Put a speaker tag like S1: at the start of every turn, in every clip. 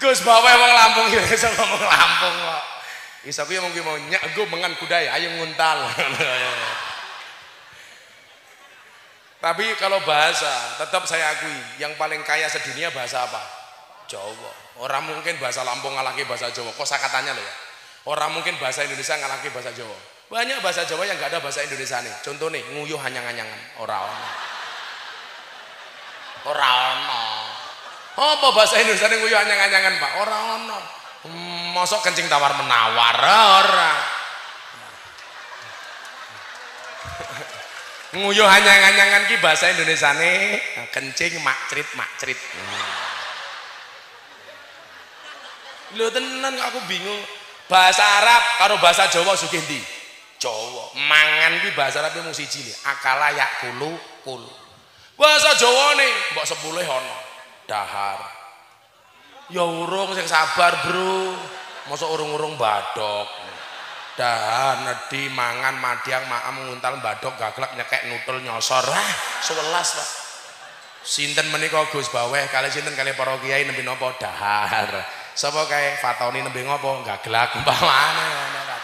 S1: Gus bawa wong Lampung ya iso ngomong Lampung kok. Iso kuwi mungkin mau nyak gue mengan kudai ayo nguntal. Tapi kalau bahasa, tetap saya akui yang paling kaya sedunia bahasa apa? Jawa. Orang mungkin bahasa Lampung ngalaki bahasa Jawa. Kosa katanya loh ya. Orang mungkin bahasa Indonesia ngalaki bahasa Jawa. Banyak bahasa Jawa yang nggak ada bahasa Indonesia nih. Contoh nih, nguyuh hanyang-hanyangan. Orang Orang Apa bahasa Indonesia nih nguyuh hanyang-hanyangan Pak? Orang ono. Mosok kencing tawar menawar ora. nguyuh hanyang-hanyangan ki bahasa Indonesia nih kencing makcrit makcrit. Lho tenan aku bingung. Bahasa Arab karo bahasa Jawa sugih Jawa. Mangan ki bahasa Arab mung siji akala yakulu kul. Bahasa Jawa nih mbok sepuluh ono dahar. Ya urung sing sabar bro. Masa urung-urung badok dahar nedi mangan madiang maam nguntal badok gaglak nyekek nutul nyosor. Wah sewelas pak. Sinten menika Gus Baweh? Kali sinten kali para kiai nembe napa dahar. Sapa kae? Fatoni nembe ngopo? Gaglak umpamane. ngono kan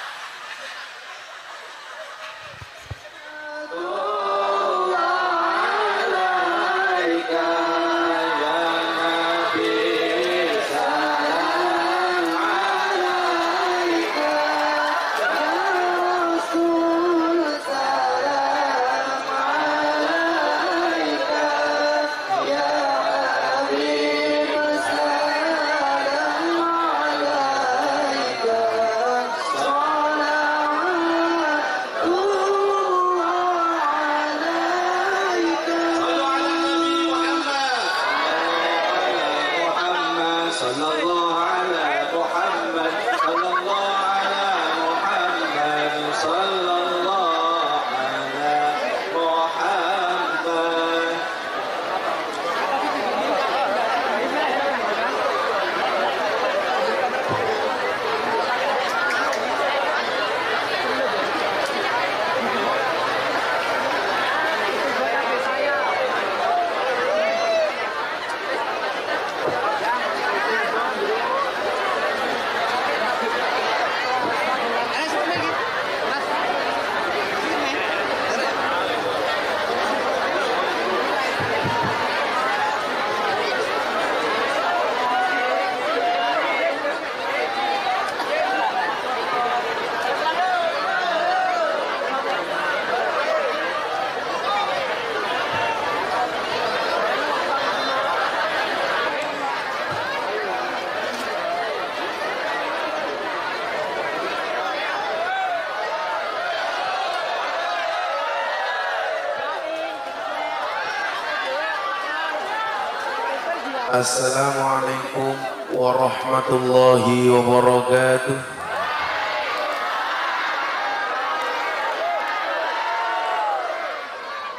S2: السلام عليكم ورحمة الله وبركاته.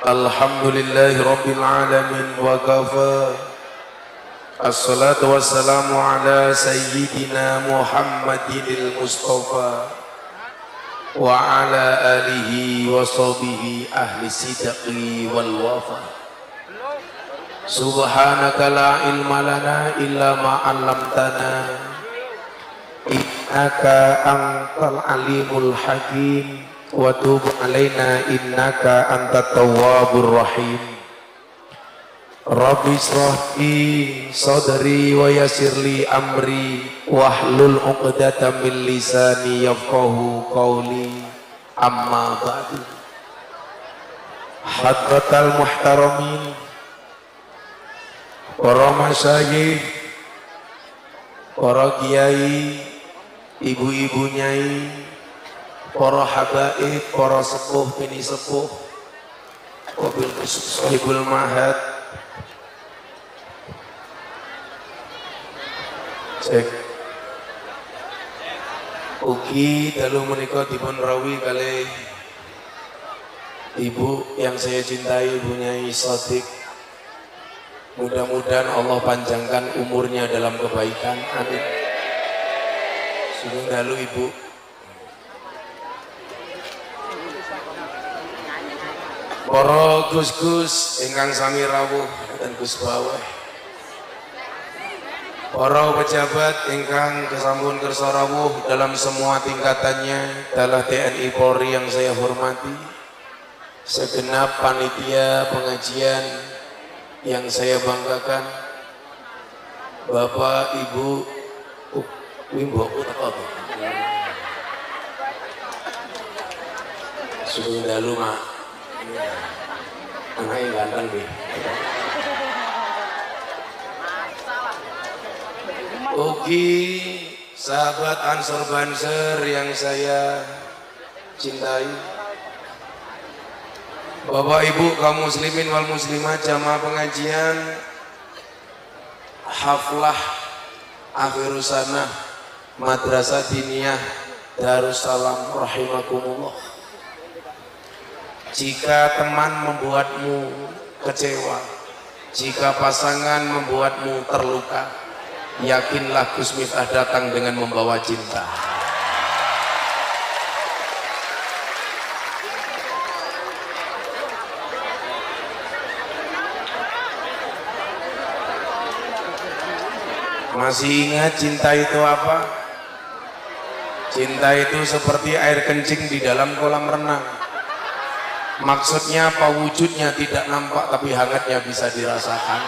S2: الحمد لله رب العالمين وكفى. الصلاة والسلام على
S3: سيدنا محمد المصطفى وعلى آله وصحبه أهل الصدق والوفاء. Subhanaka la ilma lana illa ma 'allamtana. Innaka antal alimul hakim. Wa tub alaina innaka antat tawwabur rahim. Rabbi israhli sadri wa yassirli amri. Wahlul 'uqdatam min lisani yafqahu qawli. Amma ba'du. Hadratal muhtaramin para masyayikh, para kiai, ibu-ibu nyai, para habaib, para sepuh, bini sepuh, wabil sahibul mahad, cek. Ugi dalu menika dipun rawi kali ibu yang saya cintai ibu Nyai Mudah-mudahan Allah panjangkan umurnya dalam kebaikan. Amin. Sugeng dalu Ibu. Para Gus-gus ingkang sami rawuh dan Gus Baweh. Para pejabat ingkang kesampun kersa rawuh dalam semua tingkatannya adalah TNI Polri yang saya hormati. Segenap panitia pengajian yang saya banggakan. Bapak, Ibu, Wimbo, apa? Sudah dalu mak. Anaknya ganteng deh. Ugi sahabat Ansor Banser yang saya cintai Bapak Ibu kaum muslimin wal muslimat jamaah pengajian. Haflah akhirus sana madrasah diniyah Darussalam rahimakumullah. Jika teman membuatmu kecewa jika pasangan membuatmu terluka yakinlah Gus Miftah datang dengan membawa cinta masih ingat cinta itu apa? cinta itu seperti air kencing di dalam kolam renang maksudnya apa wujudnya tidak nampak tapi hangatnya bisa dirasakan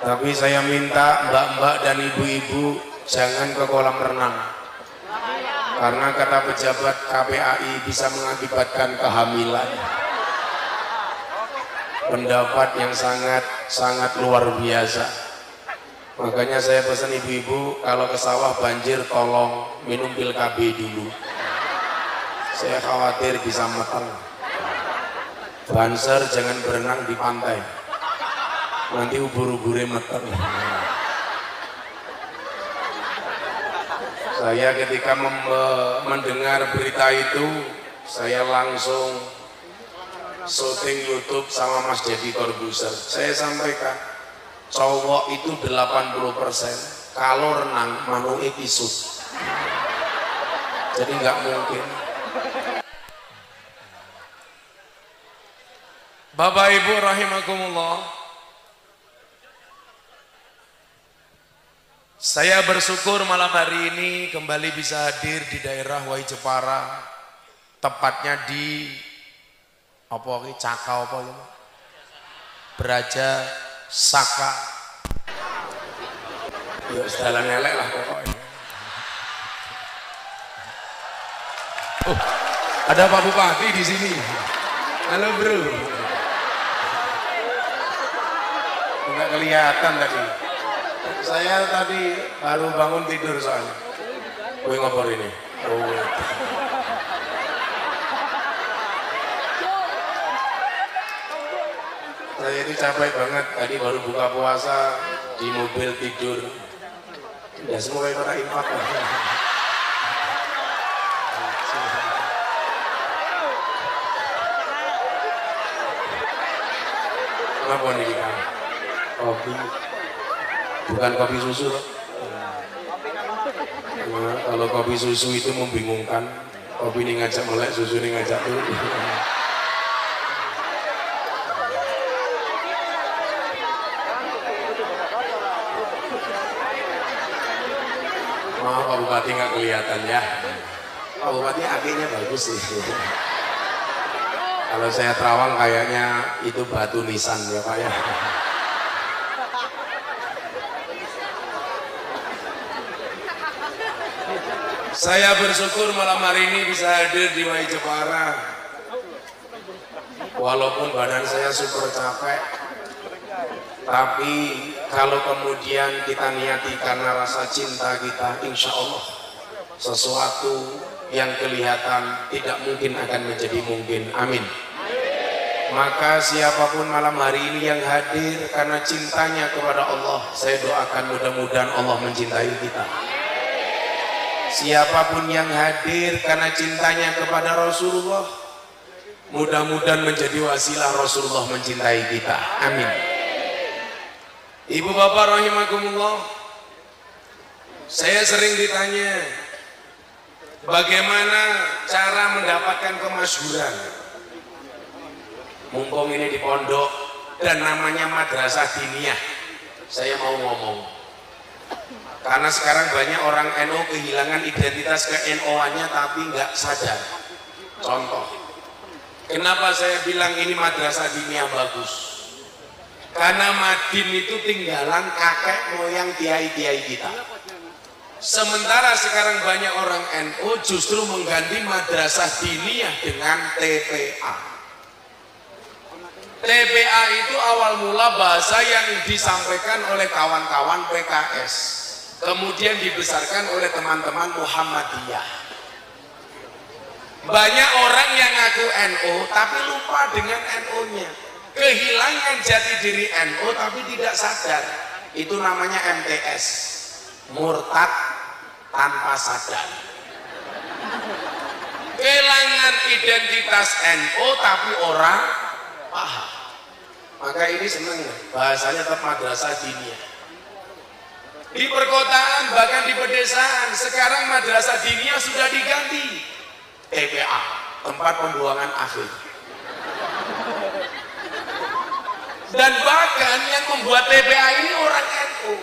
S3: Tapi saya minta mbak-mbak dan ibu-ibu jangan ke kolam renang. Karena kata pejabat KPAI bisa mengakibatkan kehamilan. Pendapat yang sangat sangat luar biasa. Makanya saya pesan ibu-ibu kalau ke sawah banjir tolong minum pil KB dulu. Saya khawatir bisa meteng. Banser jangan berenang di pantai nanti ubur-uburnya meter saya ketika mendengar berita itu saya langsung syuting YouTube sama Mas Dedi Corbuzier. Saya sampaikan cowok itu 80% kalau renang manu ikisut jadi nggak mungkin.
S1: Bapak Ibu rahimakumullah. Saya bersyukur malam hari ini kembali bisa hadir di daerah Wai Jepara, tepatnya di apa ini Caka apa ya? Beraja Saka. Ya sedalan elek lah pokoknya. Oh, ada Pak Bupati di sini. Halo bro. Enggak kelihatan tadi. Saya tadi baru bangun tidur soalnya. Gue ngopor ini. Oh. Saya itu capek banget. Tadi baru buka puasa di mobil tidur. Ya semua yang pada infak. Kenapa nih? Kopi bukan kopi susu nah, kalau kopi susu itu membingungkan kopi ini ngajak melek susu ini ngajak tuh maaf Pak Bupati nggak kelihatan ya Pak Bupati akhirnya bagus sih. Kalau saya terawang kayaknya itu batu nisan ya Pak ya. Saya bersyukur malam hari ini bisa hadir di Wai Jepara. Walaupun badan saya super capek, tapi kalau kemudian kita niati karena rasa cinta kita, insya Allah sesuatu yang kelihatan tidak mungkin akan menjadi mungkin. Amin. Maka siapa pun malam hari ini yang hadir karena cintanya kepada Allah, saya doakan mudah-mudahan Allah mencintai kita siapa pun yang hadir karena cintanya kepada Rasulullah mudah-mudahan menjadi wasilah Rasulullah mencintai kita amin ibu bapak rahimakumullah. Saya sering ditanya bagaimana cara mendapatkan kemasyhuran mumpung ini di pondok dan namanya madrasah diniyah saya mau ngomong. Karena sekarang banyak orang NU kehilangan identitas ke NO-nya tapi nggak sadar. Contoh kenapa saya bilang ini madrasah diniyah bagus karena Madin itu tinggalan kakek moyang kiai-kiai kita. Sementara sekarang banyak orang NU justru mengganti madrasah diniyah dengan TPA TPA itu awal mula bahasa yang disampaikan oleh kawan-kawan PKS kemudian dibesarkan oleh teman-teman Muhammadiyah. Banyak orang yang ngaku NU tapi lupa dengan NU-nya kehilangan jati diri NU tapi tidak sadar. Itu namanya MTS murtad tanpa sadar. Kehilangan identitas NU tapi orang paham. Maka ini seneng bahasanya tetap madrasah diniyah di perkotaan bahkan di pedesaan sekarang madrasah diniyah sudah diganti. TPA tempat pembuangan akhir dan bahkan yang membuat TPA ini orang NU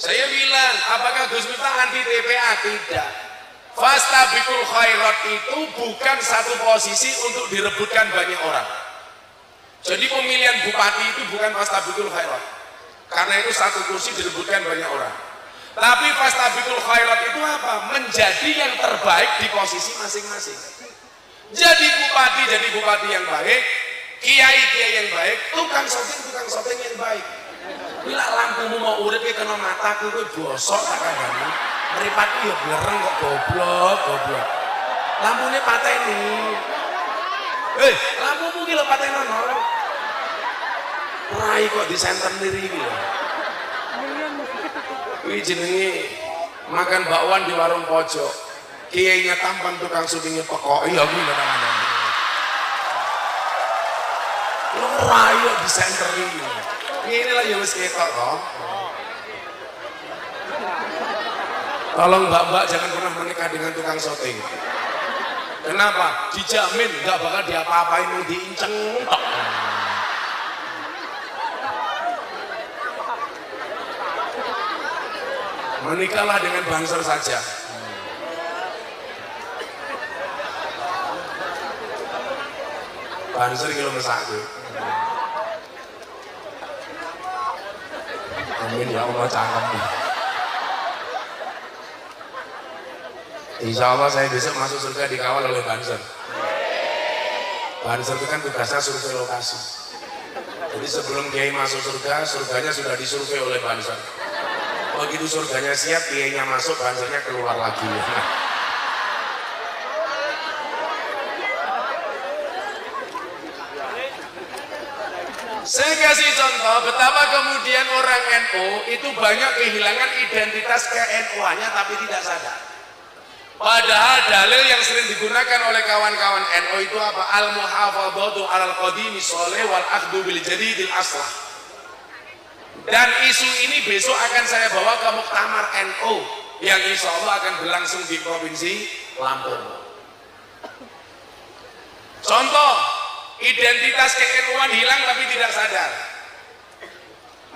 S1: saya bilang apakah Gus Miftah anti TPA tidak. Fastabikul khairat itu bukan satu posisi untuk direbutkan banyak orang. Jadi pemilihan bupati itu bukan fastabikul khairat karena itu satu kursi direbutkan banyak orang. Tapi fastabikul khairat itu apa? menjadi yang terbaik di posisi masing-masing. Jadi bupati jadi bupati yang baik kiai-kiai yang baik, tukang shopping, tukang shopping yang baik. Bila lampumu mau urip ke kena mataku kowe bosok tak kandhani. Mripatku ya blereng kok goblok, goblok. Lampune pateni. Eh, lampumu ki lho patenono. Rai kok disenten diri iki lho. Kuwi jenenge makan bakwan di warung pojok. Kiainya tampan tukang syutingnya pekok. Iya kuwi lho namanya. Rayo di center ini ini lah yang ketok kok tolong mbak-mbak jangan pernah menikah dengan tukang syuting kenapa? dijamin nggak bakal diapa-apain mau diinceng. Menikahlah dengan bangser saja. Banser kilo mesakku. Amin ya Allah cangkem. Insya Allah saya besok masuk surga dikawal oleh Banser. Banser itu kan tugasnya survei lokasi. Jadi sebelum Kiai masuk surga, surganya sudah disurvei oleh Banser. Begitu surganya siap, Kiainya masuk, Bansernya keluar lagi. Saya kasih contoh betapa kemudian orang NU itu banyak kehilangan identitas ke NU-nya tapi tidak sadar. Padahal dalil yang sering digunakan oleh kawan-kawan NU itu apa? Al-muhafadzatu alal qadimi sholeh wal akhdu bil jadidil aslah. Dan isu ini besok akan saya bawa ke Muktamar NU yang insya Allah akan berlangsung di Provinsi Lampung. Contoh, identitas ke-NU-an hilang tapi tidak sadar.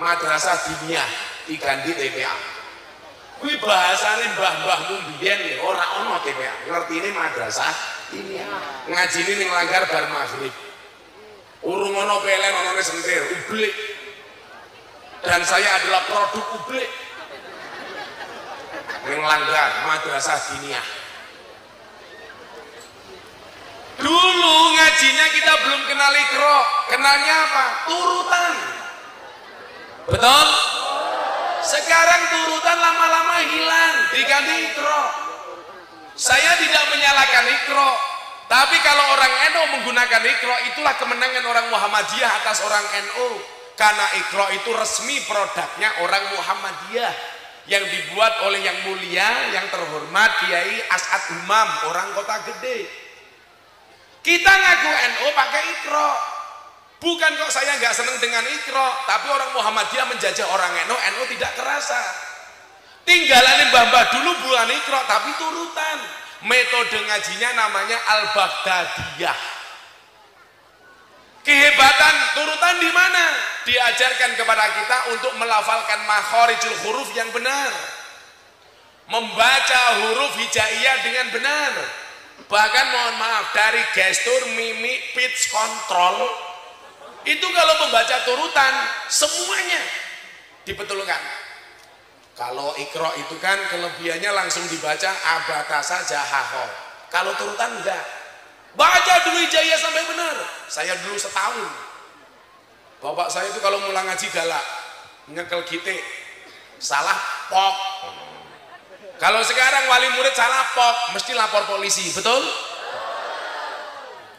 S1: Madrasah diniyah diganti TPA. Kuwi bahasane mbah-mbahmu mbiyen ya ora ono TPA. Ngertine madrasah diniyah. Ngajine ning langgar bar maghrib. Urung ono pelen ono sentir, ublik. Dan saya adalah produk ublik. Ning langgar madrasah diniyah. Dulu ngajinya kita belum kenal ikro, kenalnya apa? Turutan. Betul? Sekarang turutan lama-lama hilang, diganti ikro. Saya tidak menyalahkan ikro, tapi kalau orang NU menggunakan ikro, itulah kemenangan orang Muhammadiyah atas orang NU. Karena ikro itu resmi produknya orang Muhammadiyah yang dibuat oleh yang mulia, yang terhormat Kiai As'ad Umam, orang kota gede. Kita ngaku NU pakai ikro. Bukan kok saya nggak seneng dengan ikro, tapi orang Muhammadiyah menjajah orang NU, NU tidak kerasa. Tinggalan mbah-mbah dulu bukan ikro, tapi turutan. Metode ngajinya namanya Al-Baghdadiyah. Kehebatan turutan di mana? Diajarkan kepada kita untuk melafalkan makhorijul huruf yang benar. Membaca huruf hijaiyah dengan benar. Bahkan mohon maaf dari gestur, mimik, pitch, kontrol itu kalau membaca turutan semuanya dibetulkan. Kalau ikro itu kan kelebihannya langsung dibaca abata saja haho. Kalau turutan enggak. Baca dulu ijazah sampai benar. Saya dulu setahun. Bapak saya itu kalau mulai ngaji galak, nyekel kita, salah pok. Kalau sekarang wali murid salah pok, mesti lapor polisi, betul?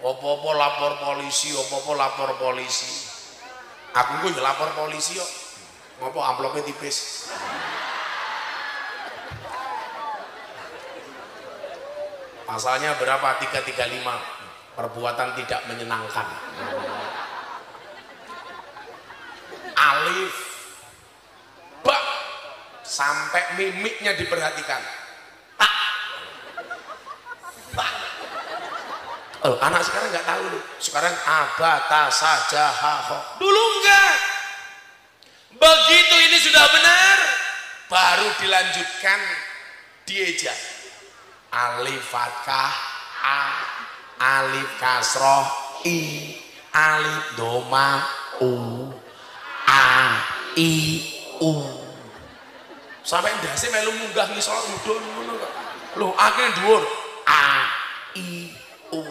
S1: Opo-opo lapor polisi, opo-opo lapor polisi. Aku gue lapor polisi kok. Ngopo amplopnya tipis. Pasalnya berapa? 335. Perbuatan tidak menyenangkan. Alif. Sampai mimiknya diperhatikan. Tak. Ba. Oh, anak sekarang nggak tahu nih. Sekarang abata saja haho. Dulu enggak. Begitu ini sudah benar, baru dilanjutkan dieja. Alif fathah a, alif kasroh i, alif doma u, a, i, u. Sampai ndase melu munggah ngisor mudhun ngono kok. Lho, akhirnya dhuwur? A, i, u.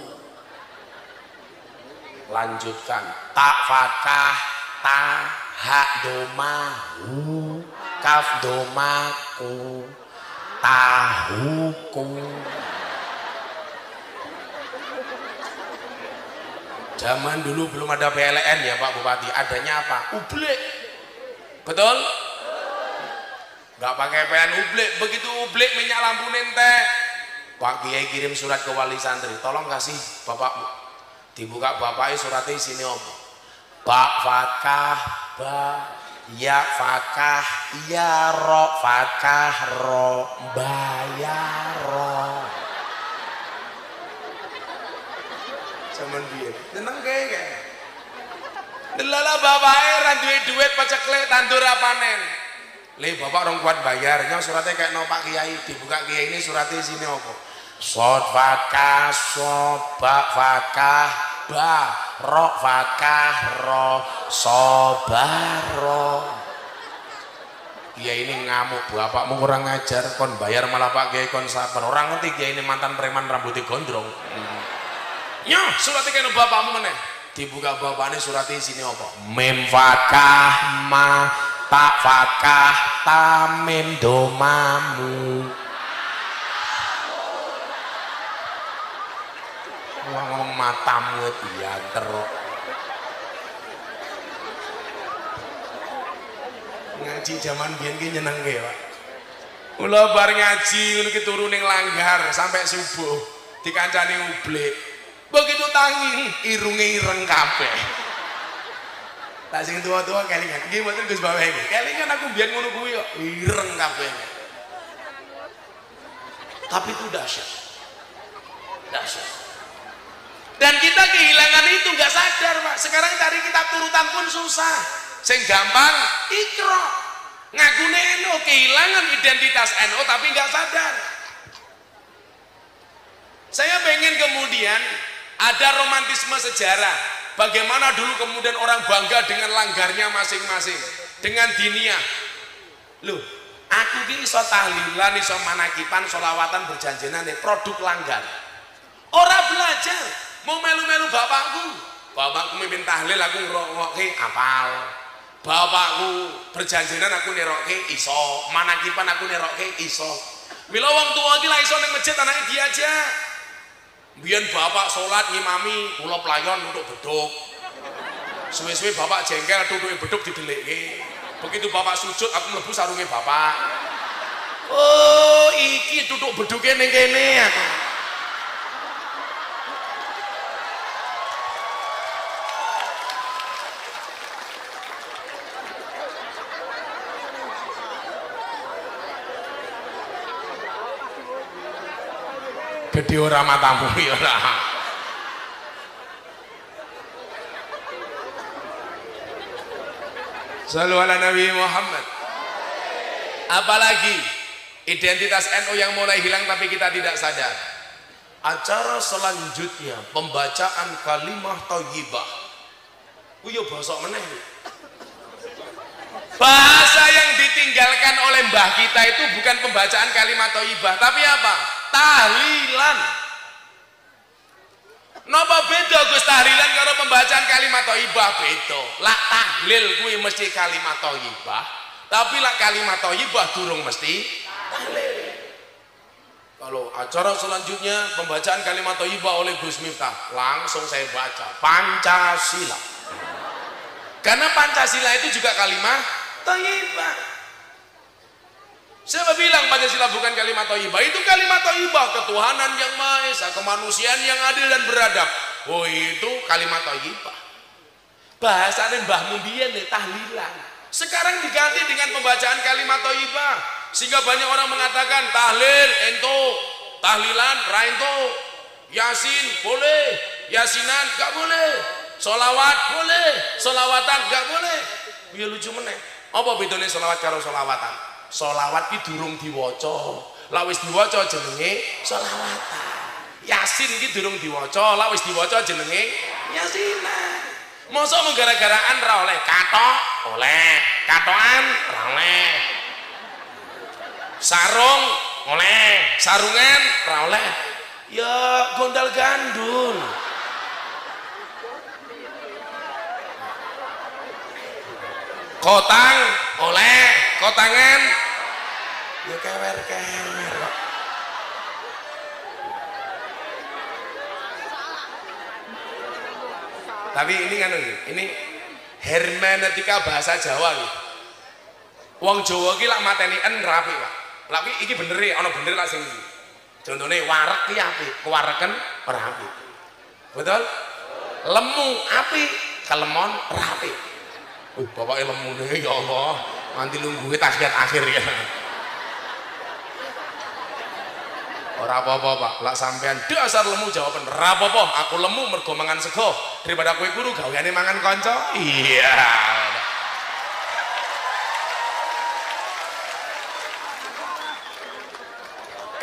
S1: Lanjutkan. Tak fathah ta ha doma hu kaf doma ku tahuku. Zaman dulu belum ada PLN ya Pak Bupati. Adanya apa? Ublik betul nggak pakai PLN ublik begitu ublik minyak lampu nente. Pak Kiai kirim surat ke wali santri tolong kasih bapak dibuka bapaknya suratnya sini om Pak Fatkah Ba Ya Fakah Ya Ro Fakah Ro Bayaro Cuman dia Tenang kayak kayak Delala bapaknya duwe duit pacekle tandur panen. Le bapak orang kuat bayarnya suratnya kayak no Pak Kiai dibuka Kiai ini suratnya sini apa? Sod fakah sobak fakah ba ro fakah ro sobaro Kiai ini ngamuk bapakmu kurang ngajar kon bayar malah Pak Kiai kon sabar. Orang ngerti Kiai ini mantan preman rambutnya gondrong hmm. Suratnya kayak no bapakmu meneh. Dibuka bapaknya suratnya sini apa? Mem fakah ma tak fakah tamim domamu. Ngomong matamu dianter. Ngaji zaman biyen ki nyeneng ge Pak. Kula bar ngaji ngono turu langgar sampai subuh dikancani ublik begitu tangi irunge ireng kabeh tak sing tua-tua kelingan. Nggih mboten Gus Bawe iki. Kelingan aku biyen ngono kuwi kok ireng kabeh. Tapi itu dahsyat. Dahsyat. Dan kita kehilangan itu nggak sadar pak. Sekarang cari kitab turutan pun susah. Sing gampang ikro. Ngaku NO kehilangan identitas NO tapi nggak sadar. Saya pengen kemudian ada romantisme sejarah bagaimana dulu kemudian orang bangga dengan langgarnya masing-masing? Dengan dinia loh aku ini iso tahlilan iso manakipan solawatan berjanjinan produk langgar. Orang belajar. Mau melu-melu bapakku. Bapakku mimpin tahlil aku ngerokke apal. Bapakku berjanjinan aku nerokke iso. Manakipan aku nerokke iso. Bila wong tua iki lah iso ning masjid anake diajak biyen bapak sholat ngimami kula pelayon untuk beduk. Suwe-suwe bapak jengkel tutuke beduk didelikke begitu bapak sujud aku mlebu sarunge bapak. Oh iki tutuk beduke ning kene aku gede ora matamu ya ora Selalu ala Nabi Muhammad. Apalagi identitas NU yang mulai hilang tapi kita tidak sadar. Acara selanjutnya pembacaan kalimah thayyibah. Iya bahasa meneh. Bahasa yang ditinggalkan oleh mbah kita itu bukan pembacaan kalimat thayyibah, tapi apa? Tahlilan. Napa beda Gus tahlilan karo pembacaan kalimat thayyibah beda. Lak tahlil kuwi mesti kalimat thayyibah, tapi lak kalimat thayyibah durung mesti tahlil. Kalau acara selanjutnya pembacaan kalimat thayyibah oleh Gus Miftah, langsung saya baca Pancasila. Karena Pancasila itu juga kalimat thayyibah. Siapa bilang Pancasila bukan kalimat thayyibah? Itu kalimat thayyibah, ketuhanan yang Maha Esa, kemanusiaan yang adil dan beradab. Oh, itu kalimat thayyibah. Bahasanya Mbah Mumbian nih tahlilan. Sekarang diganti dengan pembacaan kalimat thayyibah. Sehingga banyak orang mengatakan tahlil ento, tahlilan raento, yasin boleh, yasinan gak boleh, solawat boleh, solawatan gak boleh. Biar lucu meneh. Apa bedanya solawat karo solawatan? Solawat ki durung diwaca. Lah wis diwaca jenenge solawatan. Yasin ki durung diwaca, lah wis diwaca jenenge yasinan. Masa mau gara-garaan ra oleh katok oleh, katokan ra oleh. Sarung oleh, sarungan ra oleh. Ya gondal gandul. Kotang oleh, kotangan ya kewer-kewer. Tapi ini kan ini, hermeneutika bahasa Jawa nih. Wong Jawa ki lak mateni en rapi, Pak. Lak ki iki bener ya, ana bener lak sing. Contone warek ki apik, kewareken ora. Betul? Lemu apik, kelemon ora apik. Uh, lemu nih, ya Allah. Nanti lungguhe tahiyat akhir ya. Ora apa-apa, Pak. Lak sampean dasar lemu jawaban ora apa-apa. Aku lemu mergo mangan sego daripada kowe guru gaweane mangan kanca. Iya.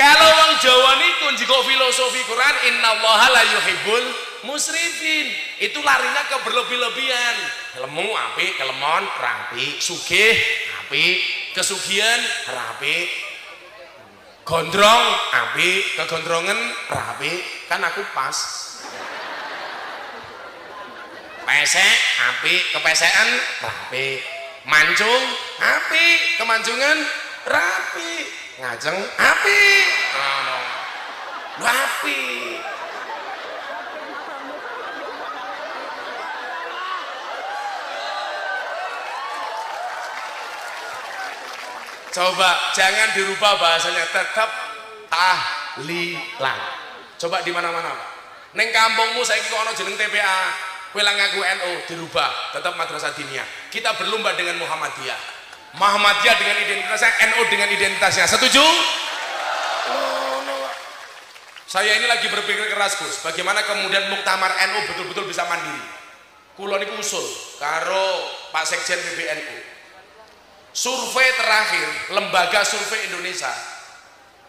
S1: Kalau wong Jawa niku jika filosofi Quran innallaha la yuhibbul musrifin. Itu larinya ke berlebih-lebihan. Lemu apik, kelemon rapi, sugih apik, kesugihan rapi, gondrong api kegondrongan rapi kan aku pas. Pesek api kepesekan rapi mancung api kemancungan rapi ngajeng api ngono. Lu api Coba jangan dirubah bahasanya tetap tahlilan. Coba di mana-mana, Pak. Neng kampungmu saya kok ono jeneng TPA, kowe lah ngaku NU dirubah, tetap madrasah diniyah. Kita berlomba dengan Muhammadiyah. Muhammadiyah dengan identitasnya, NU dengan identitasnya. Setuju? Saya ini lagi berpikir keras, Gus. Bagaimana kemudian muktamar NU betul-betul bisa mandiri? Kulo niku usul karo Pak Sekjen PBNU survei terakhir lembaga survei Indonesia.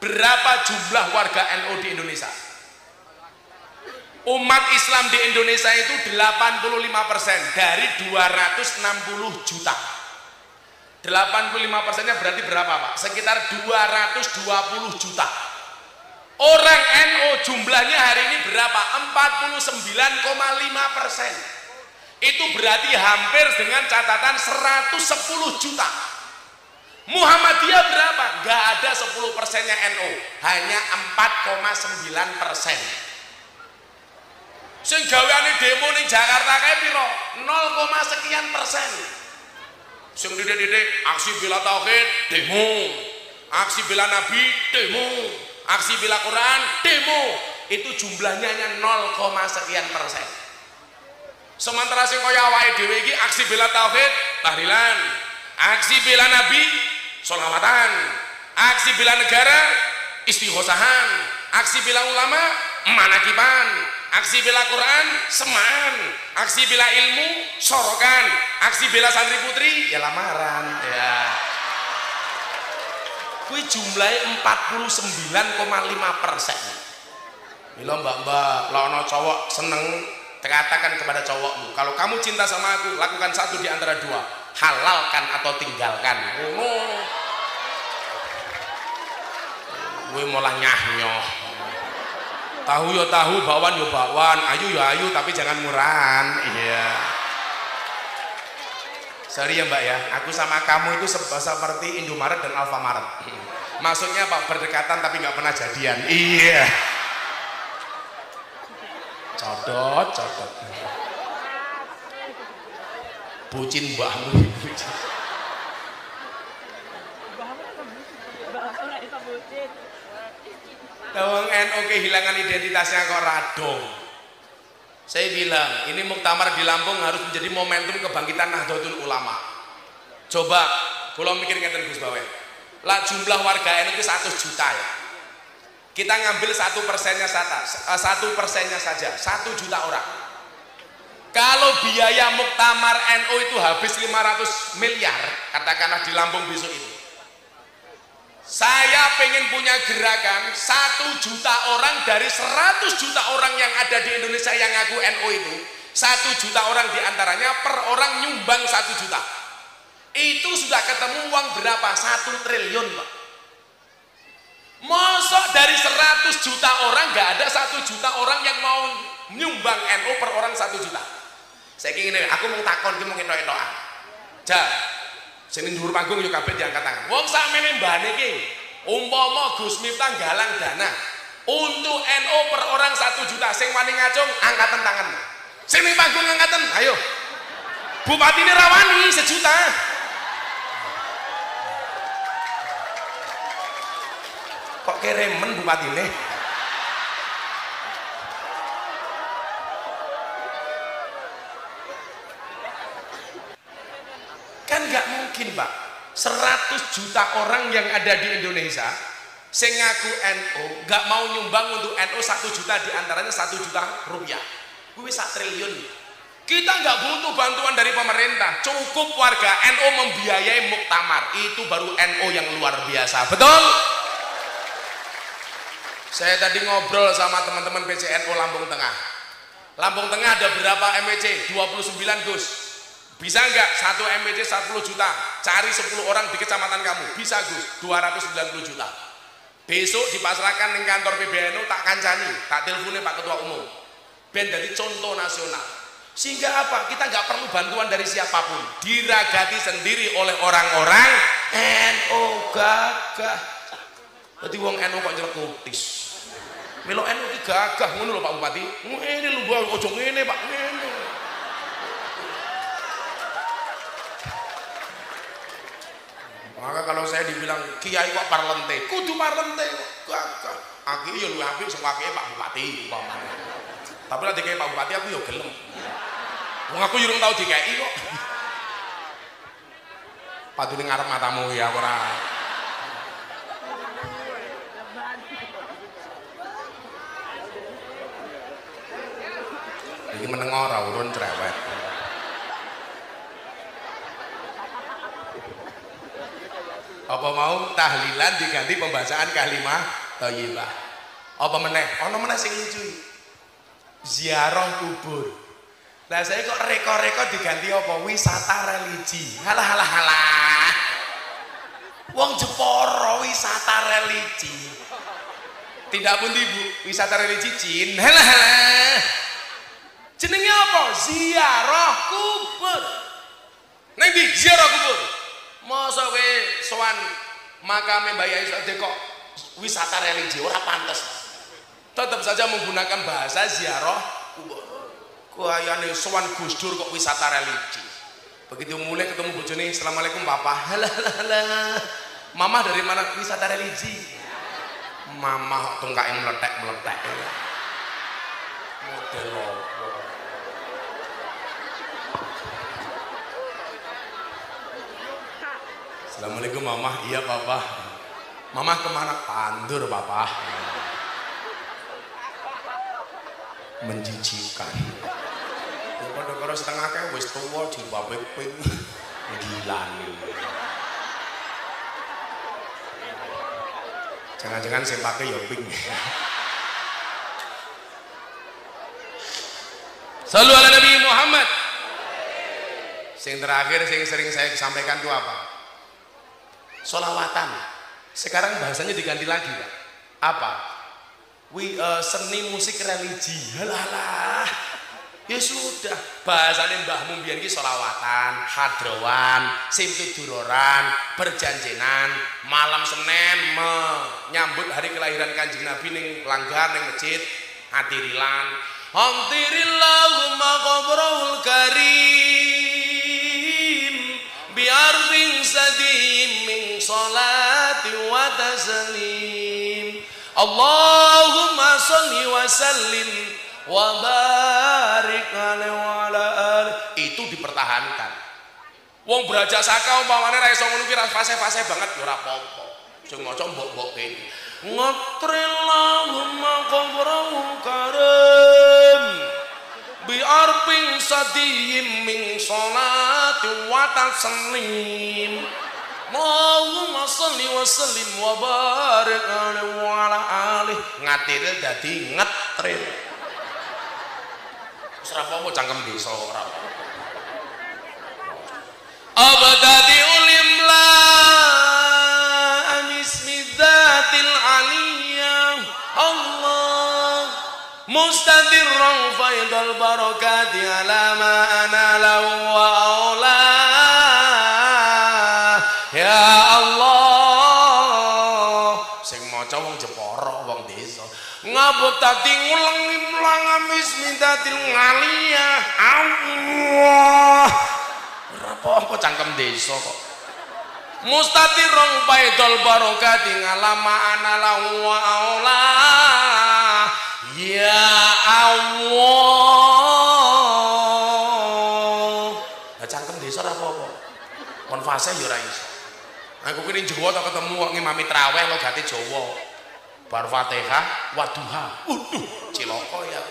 S1: Berapa jumlah warga NU di Indonesia? Umat Islam di Indonesia itu 85% dari 260 juta. 85 persennya berarti berapa Pak? sekitar 220 juta. Orang NU jumlahnya hari ini berapa? 49,5 persen. Itu berarti hampir dengan catatan 110 juta Muhammadiyah berapa? Gak ada 10 persennya NU hanya 4,9 persen. Sing gaweane demo ning Jakarta kae piro? 0, sekian persen. Sing didik-didik aksi bela tauhid demo. Aksi bela nabi demo. Aksi bela Quran demo. Itu jumlahnya hanya 0, sekian persen. Sementara sing kaya awake dhewe aksi bela tauhid tahlilan. Aksi bela nabi solawatan. Aksi bela negara istighosahan aksi bela ulama manakiban aksi bela Quran semaan. Aksi bela ilmu sorokan. Aksi bela santri putri ya lamaran. Ya. Kui jumlahnya 49,5 persen. Milo mbak mbak lawan cowok seneng katakan kepada cowokmu kalau kamu cinta sama aku lakukan satu di antara dua halalkan atau tinggalkan. Oh. gue malah nyah tahu ya tahu bawan ya bawan ayu ya ayu tapi jangan murahan iya. Sorry ya mbak ya aku sama kamu itu seperti Indomaret dan Alfamaret. Maksudnya pak berdekatan tapi nggak pernah jadian. Iya. Codot codot bucin mbahmu Tawang NU kehilangan identitasnya kok radong. Saya bilang, ini muktamar di Lampung harus menjadi momentum kebangkitan Nahdlatul Ulama. Coba, kalau mikir ngeten Gus Bawe, lah jumlah warga NU itu satu juta ya. Kita ngambil satu persennya saja, eh, satu persennya saja, satu juta orang. Kalau biaya muktamar NU itu habis 500 miliar, katakanlah di Lampung besok itu, saya pengen punya gerakan satu juta orang dari 100 juta orang yang ada di Indonesia yang ngaku NU itu satu juta orang di antaranya per orang nyumbang satu juta. Itu sudah ketemu uang berapa? Satu triliun Pak. Mosok dari 100 juta orang nggak ada satu juta orang yang mau nyumbang NU per orang satu juta saya ingin aku mau takon aku mau ngetok-etokan jah sini dhuwur panggung yo kabeh diangkat tangan. Wong sakmene mbane iki umpama Gus Miftah galang dana untuk NU per orang satu juta sing wani ngacung angkatan tangan. Sini panggung angkatan, ayo. Bupati ini rawani sejuta. Kok keremen bupati ini? Kan nggak mungkin pak. 100 juta orang yang ada di Indonesia sing ngaku NU nggak mau nyumbang untuk NU satu juta di antaranya satu juta rupiah. Gue sak triliun. Kita nggak butuh bantuan dari pemerintah. Cukup warga NU membiayai muktamar. Itu baru NU yang luar biasa. Betul? Saya tadi ngobrol sama teman-teman PCNU Lampung Tengah. Lampung Tengah ada berapa MEC 29 Gus bisa nggak satu MPC 10 juta? Cari 10 orang di kecamatan kamu. Bisa Gus. 290 juta. Besok dipasrahkan di kantor PBNU tak kancani. Tak teleponnya Pak Ketua Umum. Ben dari contoh nasional. Sehingga apa? Kita nggak perlu bantuan dari siapa pun. Diragati sendiri oleh orang-orang. NU gagah jadi wong NU kok nyelekutis Melo NU gagah ngono lho Pak Bupati. Ngene lho ojo ngene Pak. Ngene Maka kalau saya dibilang kiai kok parlente, kudu parlente kok. Aki yo luwih apik sing Pak Bupati. Tapi lah dikai Pak Bupati aku yo gelem. Wong aku yo urung tau dikai kok. Padune ngarep matamu ya ora. Iki meneng ora urun cerewet. Apa mau tahlilan diganti pembacaan kalimah thayyibah apa meneh? Ana meneh sing lucu ziarah kubur. Nah saya kok reko-reko diganti apa? Wisata religi. Halah halah halah. Wong Jepara wisata religi. Tidak pun ibu wisata religi Cin halah halah. Jenenge apa? Ziarah kubur. Nanti ziarah kubur masa kowe sowan makame Mbah Yai kok wisata religi? Ora pantes. Tetap saja menggunakan bahasa ziarah. Kubur kayane sowan Gus Dur kok wisata religi. Begitu mulai ketemu bojone assalamualaikum papa halah mama dari mana? Wisata religi. Mama tungkake meletek meletek model apa Assalamualaikum mama, iya papa. Mama ke mana? Pandur papa. menjijikan padha karo setengah kae wis tuwa dibawe ping gila jangan-jangan sing pake ya ping Salu ala Nabi Muhammad. Sing terakhir sing sering saya sampaikan itu apa? Solawatan. Sekarang bahasanya diganti lagi, Pak. Apa? Wi, uh, seni musik religi. Halah. Ya sudah, bahasanya Mbah Mumbian ini solawatan, hadrowan, simtuduroran, perjanjenan, malam Senin menyambut hari kelahiran kanjeng Nabi ning langgar ning masjid, hadirilan, Hamdirillahumma qabrahul karim biarbin sadim min salati wa taslim. Allahumma salli wa sallim wa barik wa ala alihi itu dipertahankan. Wong beraja saka umpamane ra iso ngono ki fase-fase banget ya ora apa-apa. Sing maca mbok-mbok kene Ngatrillahumma qabrahum karim. Bi arbin sadiyim min salati wa taslim Allahumma salli wa sallim wa barik alaihi wa ala alih. Ngatil dadi ngetril Serah apa cangkem desa ora. Abadadi ulim mustadirran faidal barakati ala ma ana Jepara wong desa ngabot tadi ngulang imlang amis mintatil ngaliyah Allah apa cangkem desa kok mustatirong paidol barokati ngalama ana lahu wa aula Ya Allah. Lah cangkem desa ora apa-apa. Kon fase ya ora iso. Aku kene Jawa tak ketemu wong ngimami traweh lo gate Jawa. Bar Fatihah waduha. Waduh, ciloko ya.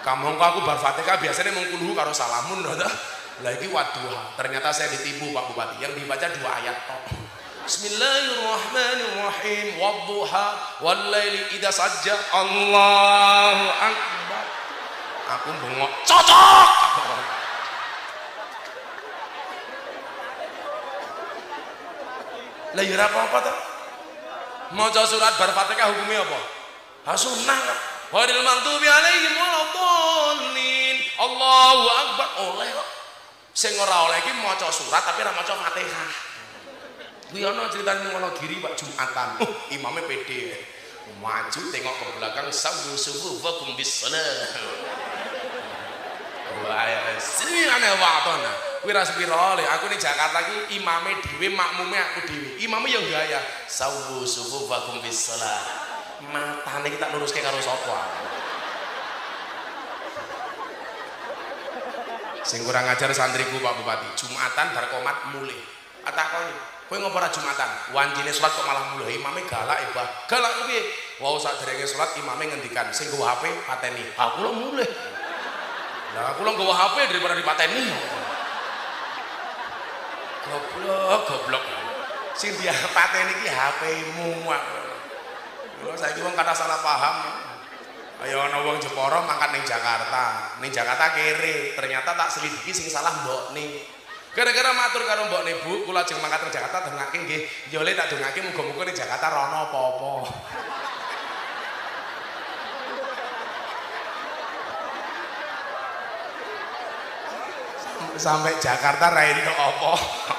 S1: Kamu aku bar Fatihah biasanya mengkuluh karo salamun to. Lah iki waduha. Ternyata saya ditipu Pak Bupati. Yang dibaca dua ayat tok. Bismillahirrahmanirrahim wadduha wallaili idza sajja Allahu akbar aku bengok cocok lah ya apa-apa to maca surat bar Fatihah hukumnya apa ha sunnah Waril maghdubi alaihim waladdallin Allahu akbar oleh kok sing ora oleh iki maca surat tapi ora maca Fatihah Kuwi ana critane giri Pak Jumatan. Oh, imamnya pede. Maju tengok ke belakang sawu subuh wa bisalah. Wah, sini aneh watona. Kuwi ra. Aku ning Jakarta ki imame dhewe makmume aku dhewe. Imame yang gaya sawu subuh wa kum bisalah. Matane ki tak luruske karo sapa? Sing kurang ajar santriku Pak Bupati, Jumatan bar komat mulih. Atakoni, kowe ngopo ora Jumatan wanjine salat kok malah mulih imame galak ya galak piye wau sak derenge salat imame ngendikan sing nggawa HP pateni aku lo mulih lah aku lo nggawa HP daripada dipateni goblok goblok. Sing dia pateni iki HP-mu Lho saiki wong kata salah paham. Ayo ana wong Jepara mangkat ning Jakarta. Ning Jakarta kere ternyata tak selidiki sing salah mbok nih Gara-gara matur karo mbok Bu, kula ajeng mangkat teng Jakarta dongake nggih. Ya oleh tak dongake muga-muga ning Jakarta rono apa-apa. Sampai Jakarta ra entuk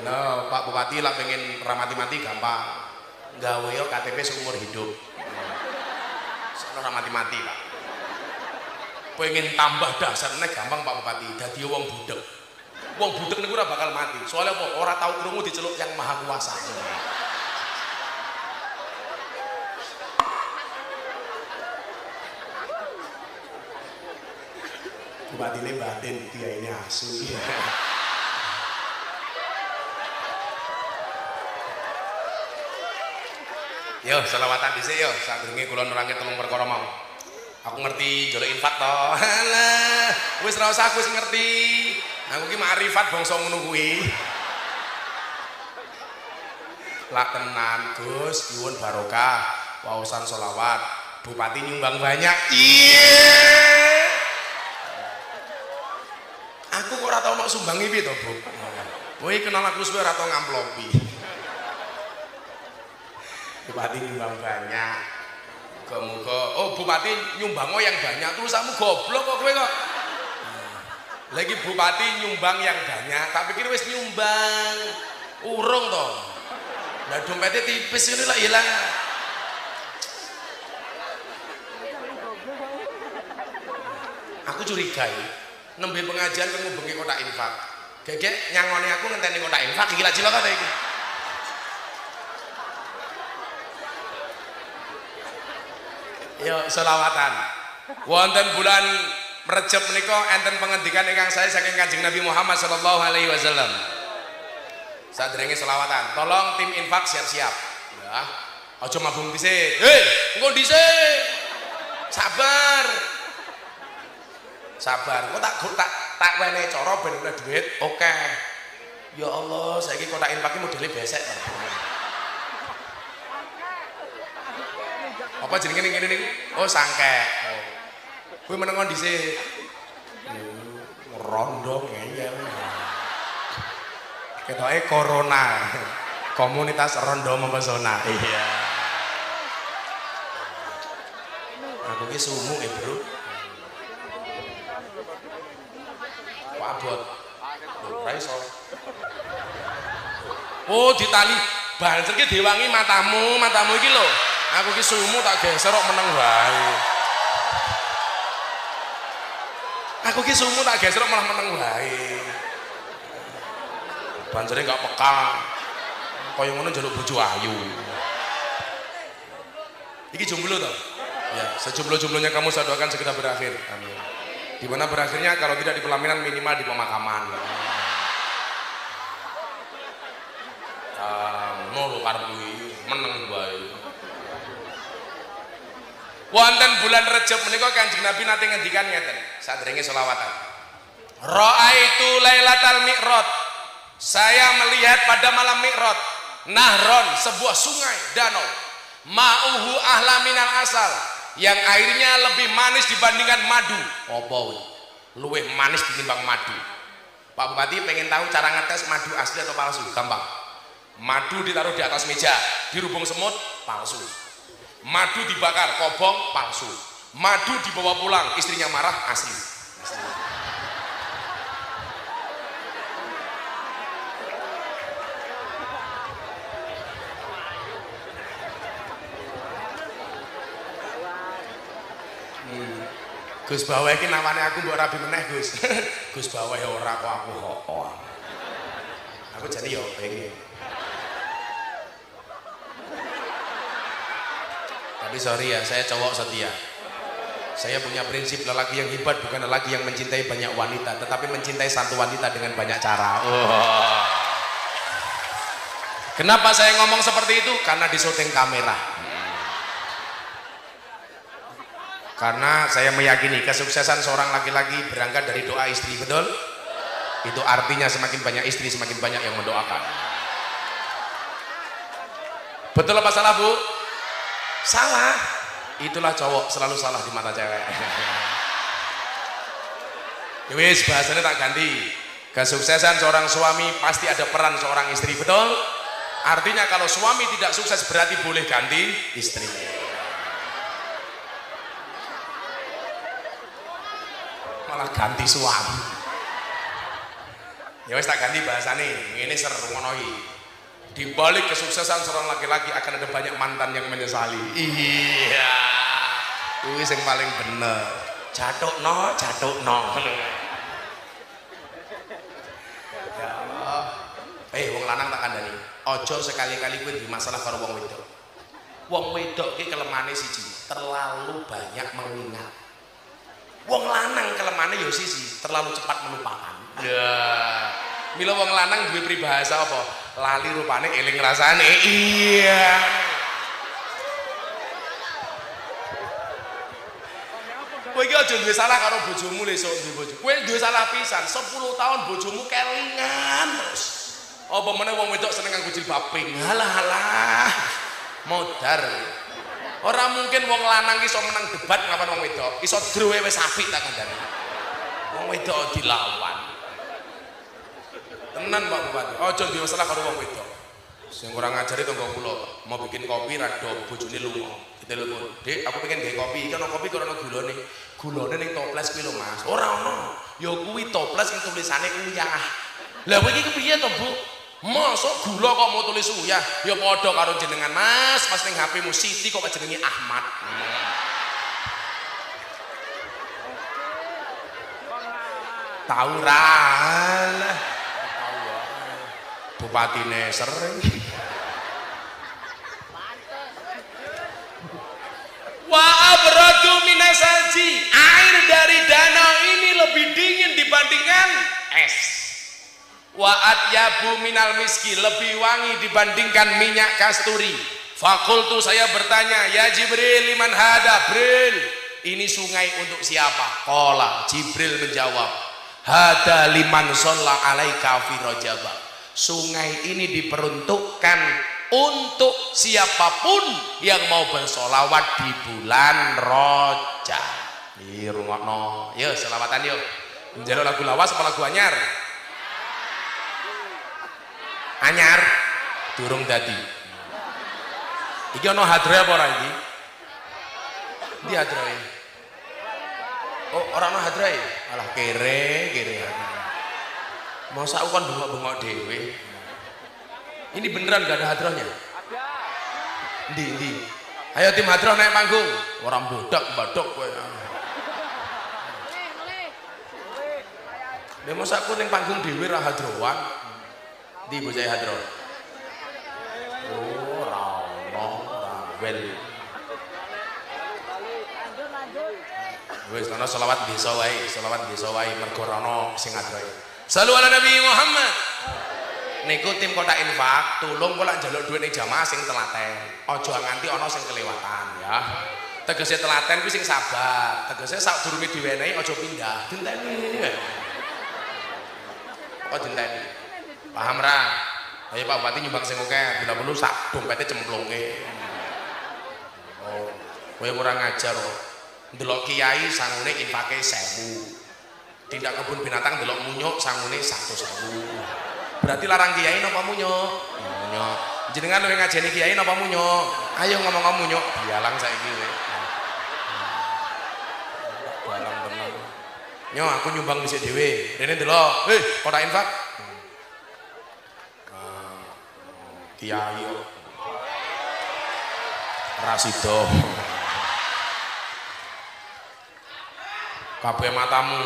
S1: Nah, Pak Bupati lah pengen ramati-mati gampang. Gawe yo KTP seumur hidup. Soalnya ramati-mati, Pak. Pengen tambah dasar nek gampang Pak Bupati. Dadi wong budek wong budek niku ora bakal mati. Soalnya apa? Ora tahu krungu diceluk yang maha kuasa. Bupati ini batin dia ini asu Yo, selawatan dhisik yo, sadurunge kula nerangke telung perkara mau. Aku ngerti jolek infak to. Alah, wis ra usah aku wis ngerti. Aku ki makrifat bangsa kuwi. Lah tenan Gus, nyuwun barokah, waosan selawat. Bupati nyumbang banyak. Iya. Aku kok ora tau mau sumbangi piye to, Bu? Kowe kenal aku wis ora tau ngamplopi. Bupati nyumbang banyak. Muga-muga oh bupati nyumbang yang banyak terus kamu goblok kok kowe kok. Lagi bupati nyumbang yang banyak, tak pikir wis nyumbang. Urung to. Lah dompetnya tipis ini lah hilang. Aku curigai, nembe pengajian kamu bengi kotak infak. Gegek nyangoni aku ngenteni kotak infak iki lak cilaka ta iki. Yo selawatan. Wonten bulan Recep menika enten pengendikan ingkang saya saking Kanjeng Nabi Muhammad sallallahu alaihi wasallam. Sadurunge selawatan, tolong tim infak siap-siap. Ya. Aja mabung dhisik. Hei, engko dhisik. Sabar. Sabar. Kok tak tak tak wene cara ben oleh duit. Oke. Ya Allah, saiki kotak infak iki modele besek to. Apa jenenge ning kene niku? Oh, sangkek. Oh. Kuwi menengon dhisik. Rondo ngeyel. Ketoke corona. Komunitas rondo mempesona. Iya. Aku ki sumuk ya, Bro. Kok abot? Ora iso. Oh, ditali banter ki diwangi matamu, matamu iki lho. Aku ki sumu tak geser kok meneng wae. Aku ki sumu tak geser malah meneng wae. Banjere gak peka. Kaya ngono njaluk bojo ayu. Iki jomblo to? Ya, sejomblo-jomblonya kamu saya doakan segera berakhir. Amin. Di mana berakhirnya kalau tidak di pelaminan minimal di pemakaman. Ah, ngono karep kuwi meneng wae. Wonten bulan Rejab menika Kanjeng Nabi nate ngendikan ngeten, sadurunge selawatan. Ra'aitu Lailatal Mi'raj. Saya melihat pada malam Mi'raj nahron sebuah sungai danau ma'uhu ahla minal asal yang airnya lebih manis dibandingkan madu. Apa Luwih manis ditimbang madu. Pak Bupati pengen tahu cara ngetes madu asli atau palsu? Gampang. Madu ditaruh di atas meja, dirubung semut, palsu. Madu dibakar, kobong, palsu. Madu dibawa pulang, istrinya marah, asli. Hmm. Gus Bawah iki namane aku mbok rabi meneh, Gus. Gus Bawah ya ora kok aku kok. Aku jadi ya pengen. Tapi sorry ya, saya cowok setia. Saya punya prinsip lelaki yang hebat bukan lelaki yang mencintai banyak wanita, tetapi mencintai satu wanita dengan banyak cara. Oh. Kenapa saya ngomong seperti itu? Karena di syuting kamera. Karena saya meyakini kesuksesan seorang laki-laki berangkat dari doa istri, betul? Itu artinya semakin banyak istri, semakin banyak yang mendoakan. Betul apa salah, Bu? Salah. Itulah cowok selalu salah di mata cewek. Ya Wis, bahasanya tak ganti. Kesuksesan seorang suami pasti ada peran seorang istri, betul? Artinya kalau suami tidak sukses berarti boleh ganti istri. Malah ganti suami. Ya wis tak ganti bahasane. Ngene ser ngono iki. Di balik kesuksesan seorang laki-laki akan ada banyak mantan yang menyesali. Iya. Kuwi sing paling bener. Jatukno, jatukno. Ya Allah. Eh, wong lanang tak kandhani. Aja sekali-kali kowe di masalah karo wong wedok. Wong wedok ki kelemane siji, terlalu banyak mengingat. Wong lanang kelemane ya siji, terlalu cepat melupakan. Ya. Mila wong lanang duwe pribahasa apa? lali rupane eling rasane. Iya. Kowe iki aja duwe salah karo bojomu le sok duwe bojo. Kowe duwe salah pisan 10 tahun bojomu kelingan terus. Apa meneh wong wedok seneng nganggo jilbab ping alah alah modar. Ora mungkin wong lanang iso menang debat ngapa wong wedok. Iso drewe wis apik tak kandani wong wedok dilawan. Tenan Pak Bupati. Aja duwe salah karo wong wedok. Sing kurang ngajari tonggo kula, mau bikin kopi rada bojone lunga. Ditelepon, "Dik, aku pengen gawe kopi. Iki ana kopi kok ana gulane." Gulane ning toples kuwi lho, Mas. Ora ono. Ya kuwi toples sing tulisane uyah. Lah kowe iki kepiye to, Bu? Mosok gula kok mau tulis uyah? Ya padha karo jenengan, Mas. Mas ning HP-mu Siti kok jenenge Ahmad. Tahu? Lah. Bupatine sering. Wa. Air dari danau ini lebih dingin dibandingkan es. Wa atyabu minal miski lebih wangi dibandingkan minyak kasturi. Fakultu saya bertanya, ya Jibril liman hada Jibril. Ini sungai untuk siapa? Kola Jibril menjawab, hada liman sholla alaika fi rojaba. Sungai ini diperuntukkan untuk siapa pun yang mau bersolawat di bulan Rojab. Ih, rungokno. Yuk, selawatan yuk. Menjaluk lagu lawas apa lagu anyar? Anyar. Durung dadi. Iki ana hadroe apa ora iki? Ndi hadroe? Oh, ora ana hadroe. Alah kere, kere. Masa aku kan bengok-bengok dhewe. Ini beneran gak ada hadrohnya? Ndi, ndi. Ayo tim hadroh naik panggung. Orang bodak, badok kowe. Lah masa aku ning panggung dhewe ra hadrowan. Ndi bocah hadroh? Oh, ora ono, ora wel. Wis ana selawat desa wae, selawat desa wae mergo sing. Salu ala Nabi Muhammad. Niku tim kotak infak, tulung kula njaluk dhuwit ning jamaah sing telaten. Aja nganti ana sing kelewatan ya. Tegese telaten kuwi sing sabar. Tegese sak durunge diwenehi aja pindah. Dinteni. Kok dinteni? Paham ra? Ayo Pak Bupati nyumbang sing akeh, bila perlu sak dompete cemplunge. Oh, kowe kurang ngajar kok. Ndelok kiai sangune infake 1000. Tindak kebun binatang delok munyuk sangune 100.000. Berarti larang kiai napa munyuk? Munyuk. Jenengan luwih ngajeni kiai napa munyuk? Ayo ngomong-ngomong munyuk, bialang saiki kowe. Bialang tenan. Nyo aku nyumbang dhisik dhewe. Rene delok, "Heh, kotak infak." Ah, Kiai kok. Rasido. Kabeh matamu.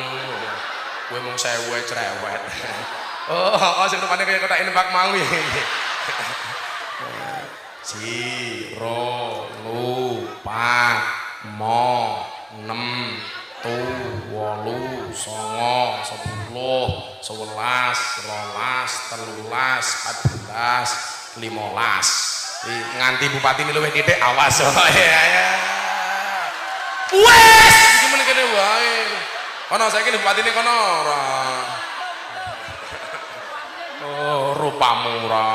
S1: Kowe mung sewu cerewet. Oh, oh sing rupane kaya kotak infak mau. Si, ro, lu, pat, mo, nem, tu, wolu, songo, sepuluh, sebelas, rolas, telulas, empat belas, limolas. Nganti bupati ini luwih titik, awas oh ya ya. Wes, meneh kene wae. Kono saiki bupati ini kono ora. Oh, rupamu ora.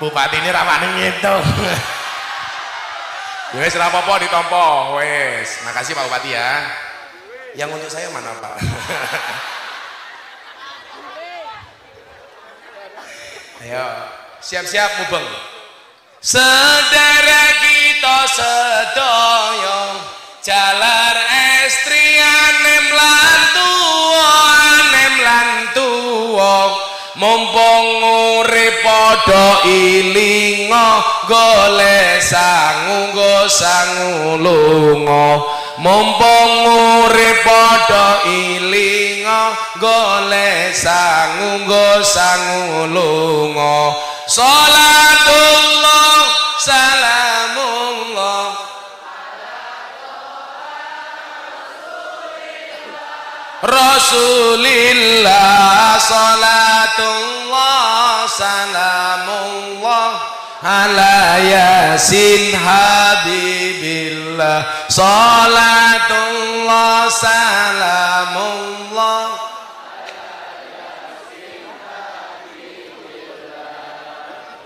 S1: Bupati ini rawane ngitung. Wes ora apa-apa ditampa, wes. Makasih Pak Bupati ya. Yang untuk saya mana Pak? Ayo, siap-siap mubeng. Sedara kita sedaya jalar estri anem lan tuwa anem lan tuwa. Mumpung urip padha ilinga golek sangu nggo sangu lunga. Mumpung urip padha ilinga golek sangu nggo sangu lunga. Salatullah Rasulillah salatullah salamullah ala yasin habibillah. Billah Salatullah salamullah.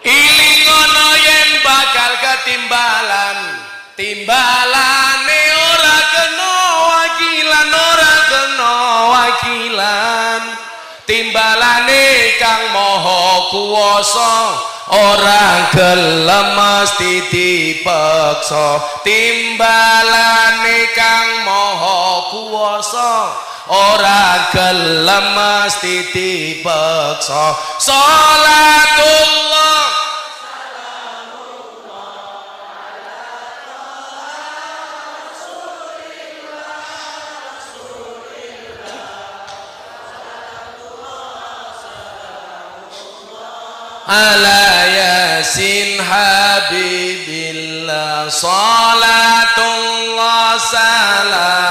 S1: Ilingono yen bakal ketimbalan Timbalane Timbalane kang maha kuwasa ora gelem mesti dipaksa. Timbalane kang maha kuwasa ora gelem mesti dipaksa. Salatullah ala yasin habibillah salatullah salamullah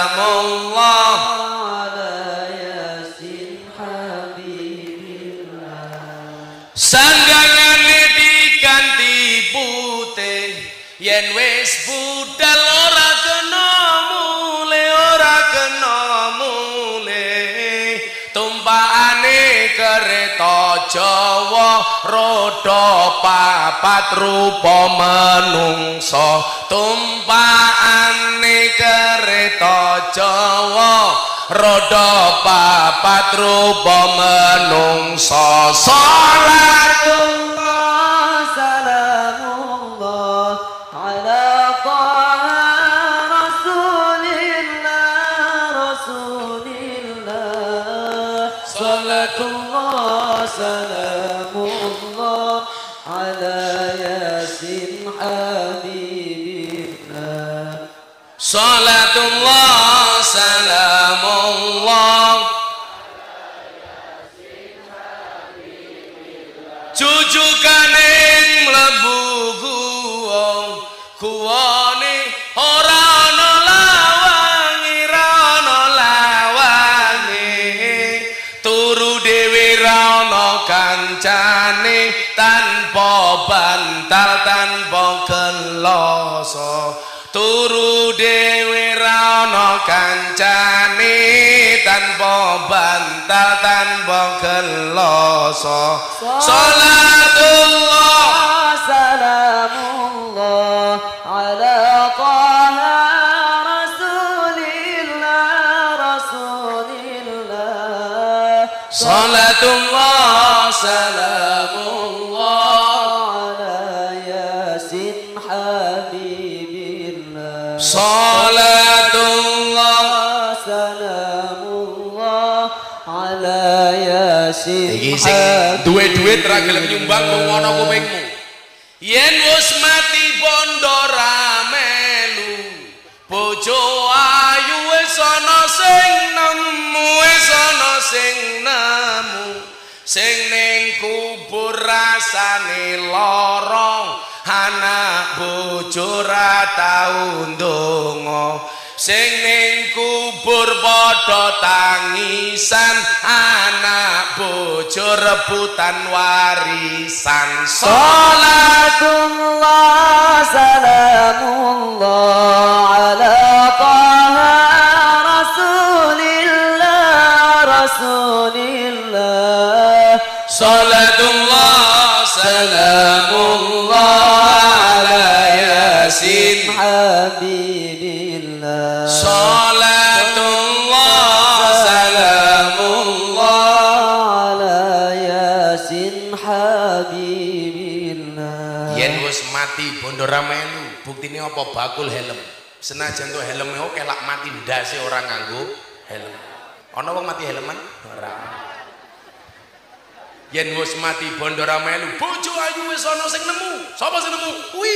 S1: sanggangane diganti putih yen wis budal Roda papat rupa menungso tumpakane kereta Jawa. Roda papat rupa menungso bantal tanpa geloso turu dhewe ra ana kancane tanpa bantal tanpa geloso. Salatullah.
S4: salamullah
S1: iki sing duwe duit ra gelem nyumbang mung ana kupingmu yen wis mati bondo ra melu. Bojo ayu wis ana sing nemu wis ana sing nemu. Sing ning kubur rasane lara anak bojo ra tau ndonga sing ning kubur padha tangisan anak bojo rebutan warisan.
S4: Salatullah salamullah ala
S1: mati bondo ra melu buktine apa? Bakul helm. Senajan tuh helmnya oke lak mati ndase orang nganggo helm. Ana wong mati helman? Ora. Yen wis mati bondo ra melu bojo ayu wis ana sing nemu. Sapa sing nemu? Kuwi.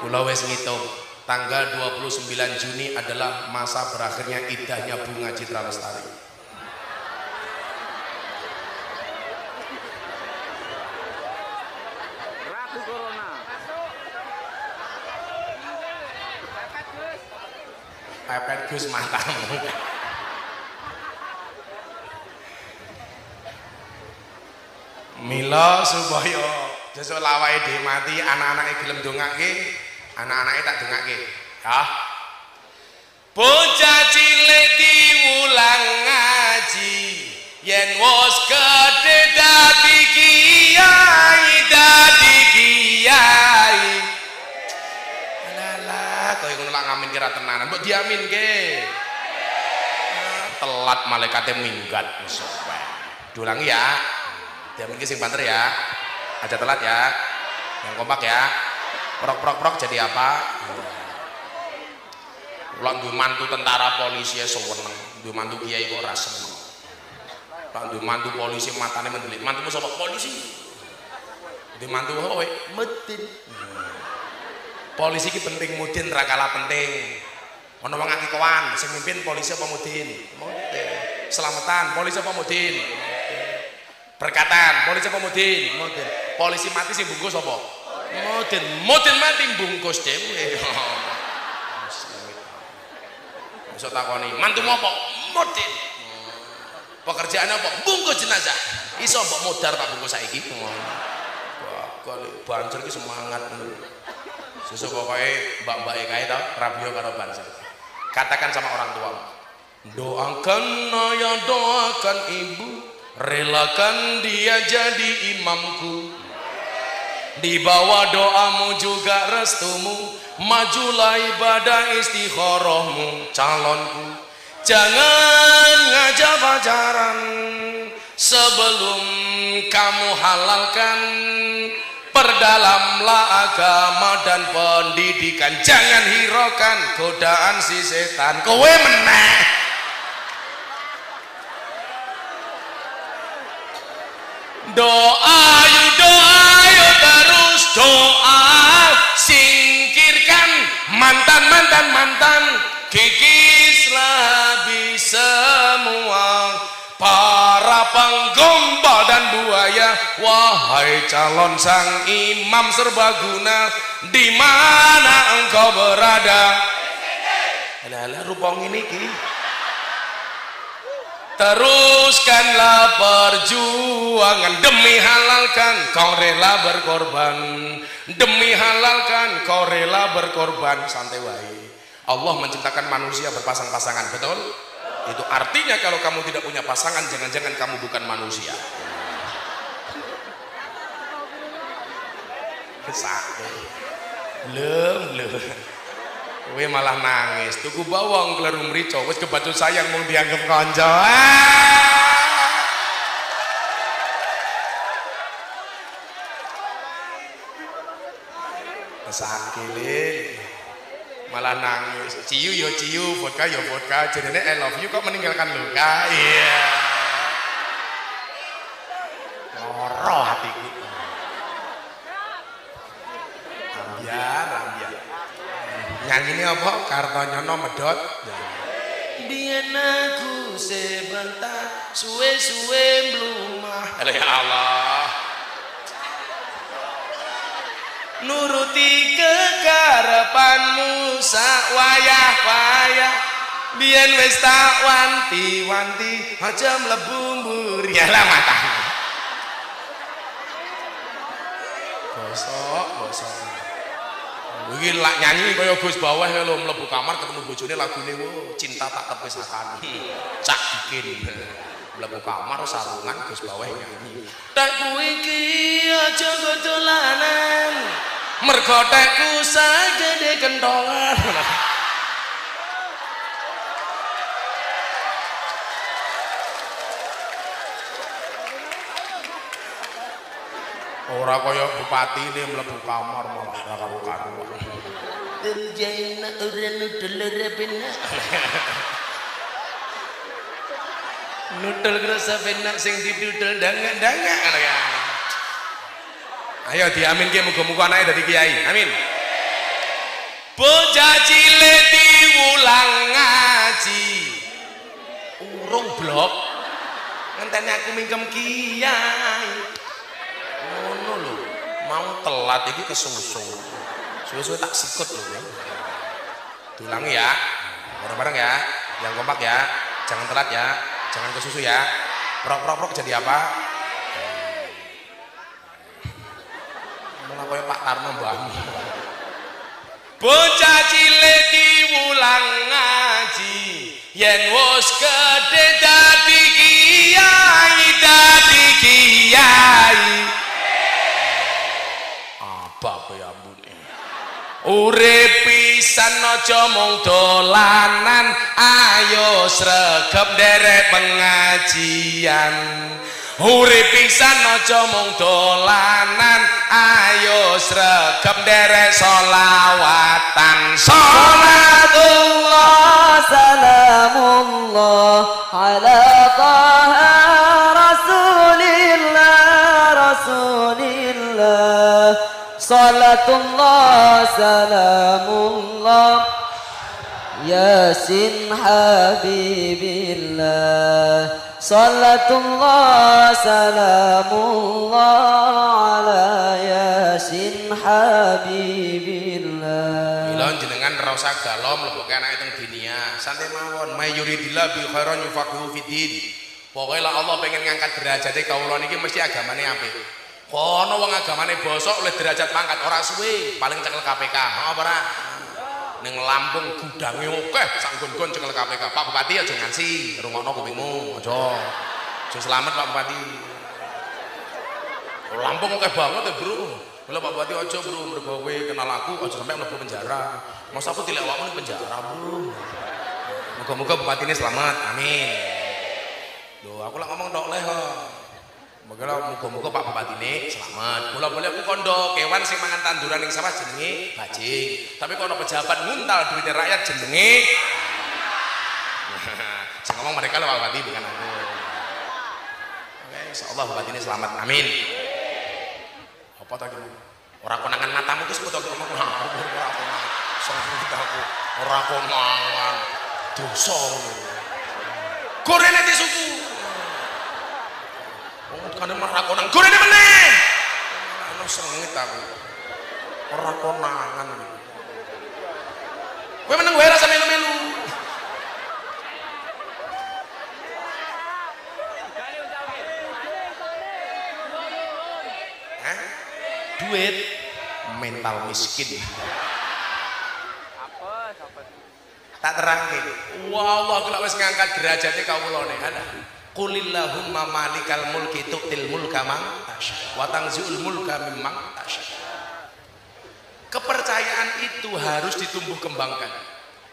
S1: Kula wis ngitung tanggal 29 Juni adalah masa berakhirnya idahnya bunga Citra Lestari pepet Gus matamu Mila supaya Sesuk lawake dhewe mati, anak-anake gelem dongake, anak-anake tak dongake. Ya. Bocah cilik diulang ngaji, yen wis gedhe dadi kira tenanan, mbok diaminke. Ah, Telat malaikatnya minggat wae. Diulangi ya. Diaminke sing banter ya. Aja telat ya. Yang kompak ya. Prok prok prok jadi apa? Kula duwe mantu tentara polisi ya seneng, duwe mantu kiai kok ora seneng. Lah duwe mantu polisi matane mendelik. Mantumu sapa? Polisi. Duwe mantu kowe medin. Polisi ki penting mudin ra kalah penting. Ono wong akikoan, sing mimpin polisi apa mudin? Mudin. Selamatan, polisi apa mudin? Berkatan, polisi apa mudin? Mudin. Polisi mati sing bungkus apa? Mudin. Mudin mati bungkus dhewe. Bisa takoni, mantumu apa? Mudin. Pekerjaan apa? Bungkus jenazah. Iso mbok modar tak bungkus saiki. Bakal banser ki semangat. Susu pokoknya mbak-mbak kae tau rabio karo banser. Katakan sama orang tua. Doakan ayah, doakan ibu, relakan dia jadi imamku. Di bawah doamu juga restumu, majulah ibadah istikharahmu, calonku. Jangan ngajak pacaran sebelum kamu halalkan. Perdalamlah agama dan pendidikan, jangan hiraukan godaan si setan. Kowe meneh. Doa yuk doa yuk terus doa. Singkirkan. Mantan mantan mantan. Kikislah habis semua Para penggombal dan buaya Wahai calon sang imam serbaguna di mana engkau berada? Alah rupong ini ki. Teruskanlah perjuangan. Demi halalkan kau rela berkorban. Demi halalkan kau rela berkorban. Santai wae Allah menciptakan manusia berpasang-pasangan betul itu artinya kalau kamu tidak punya pasangan jangan-jangan kamu bukan manusia. Sakit belum belum malah nangis, tuku bawang kleru mrica, wis kebacut sayang mung dianggap kanca. Sakile malah nangis. Ciu yo ciu, vodka yo vodka, jenenge I love you kok meninggalkan luka. Iya. Loro hatiku. Ambiar, ambiar ini apa? Kartonyono medot dia aku sebentar suwe-suwe melumah ya Allah nuruti kekarepanmu sak wayah-wayah biyen wis tak wanti-wanti aja mlebu mburi lah matamu gosok gosok Iki lak nyanyi kaya Gus Bawah ya lho mlebu kamar ketemu bojone lagune wo cinta tak terpisahkan. Cak bikin. Mlebu kamar sarungan Gus Bawah nyanyi. Tekku iki aja godolanan. Mergo tekku sagede kentongan. Ora kaya bupati ini mlebu kamar malah ora karu-karuan. Terjana ora nudel ora benak. Nudel kerasa benak sing didudel dangak-dangak. Ayo diamin ki muga-muga anake dadi kiai. Amin. Bocah cilik diulang ngaji. Urung blok. Ngenteni aku mingkem kiai. ngono lho mau telat iki kesusu suwe-suwe tak sikut lho ya diulangi ya bareng-bareng ya yang kompak ya jangan telat ya jangan kesusu ya prok prok prok jadi apa tarno mbahmu bocah cilik ki wulang ngaji yen wis gedhe dadi kiai dadi kiai. Apa ambune? Urip pisan aja mung dolanan ayo sregep derek pengajian urip pisan aja mung dolanan ayo sregep nderek selawatan. Salatullah
S4: salamullah ala taha rasulillah rasulillah. Salatullah salamullah. Yasin habibillah. Salatullah salamullah ala yasin habibillah.
S1: Ila jenengan ra usah galom mlebu anake teng dunia. Santai mawon mayuridillah bi khairan yufaqihu fiddin Pokoke lah Allah pengen ngangkat derajate kawula niki mesti agamane apik. Kono wong agamane bosok oleh derajat pangkat ora suwe paling cekel KPK apa ora? Ning Lampung gudange akeh sak nggon-nggon KPK. Pak Bupati aja ngansi, rungokno kupingmu. Aja. Aja selamat Pak Bupati. Lampung akeh banget ya, Bro. Mula Pak Bupati aja, Bro, mergo kowe kenal aku aja sampai mlebu penjara. Masa aku tilek awakmu penjara, Bro. Moga-moga Bupati ini selamat. Amin. Loh, aku lah ngomong tok leh. Moga muga-muga Pak Bupati ini selamat. Mula boleh aku kondo kewan sing mangan tanduran ning sawah jenenge bajing. Tapi kono pejabat nguntal duit rakyat jenenge Sing ngomong mereka lah Pak Bupati bukan aku. Oke, insyaallah Bupati ini selamat. Amin. Apa tadi? Ora konangan matamu terus kudu ngomong ngawur ora konangan. Sengit aku. Ora konangan. Dosa. Gorene di Oh, kan ora konangan. Gorene meneh. Ono sengit aku. Ora konangan. Kowe meneng wae rasa melu-melu. Duit mental miskin. Tak terangke. Wow, aku lak wis ngangkat derajate kawula ne. Qulillahumma malikal mulki tu'til mulka man wa tanzi'ul mulka mimman. Kepercayaan itu harus ditumbuh kembangkan.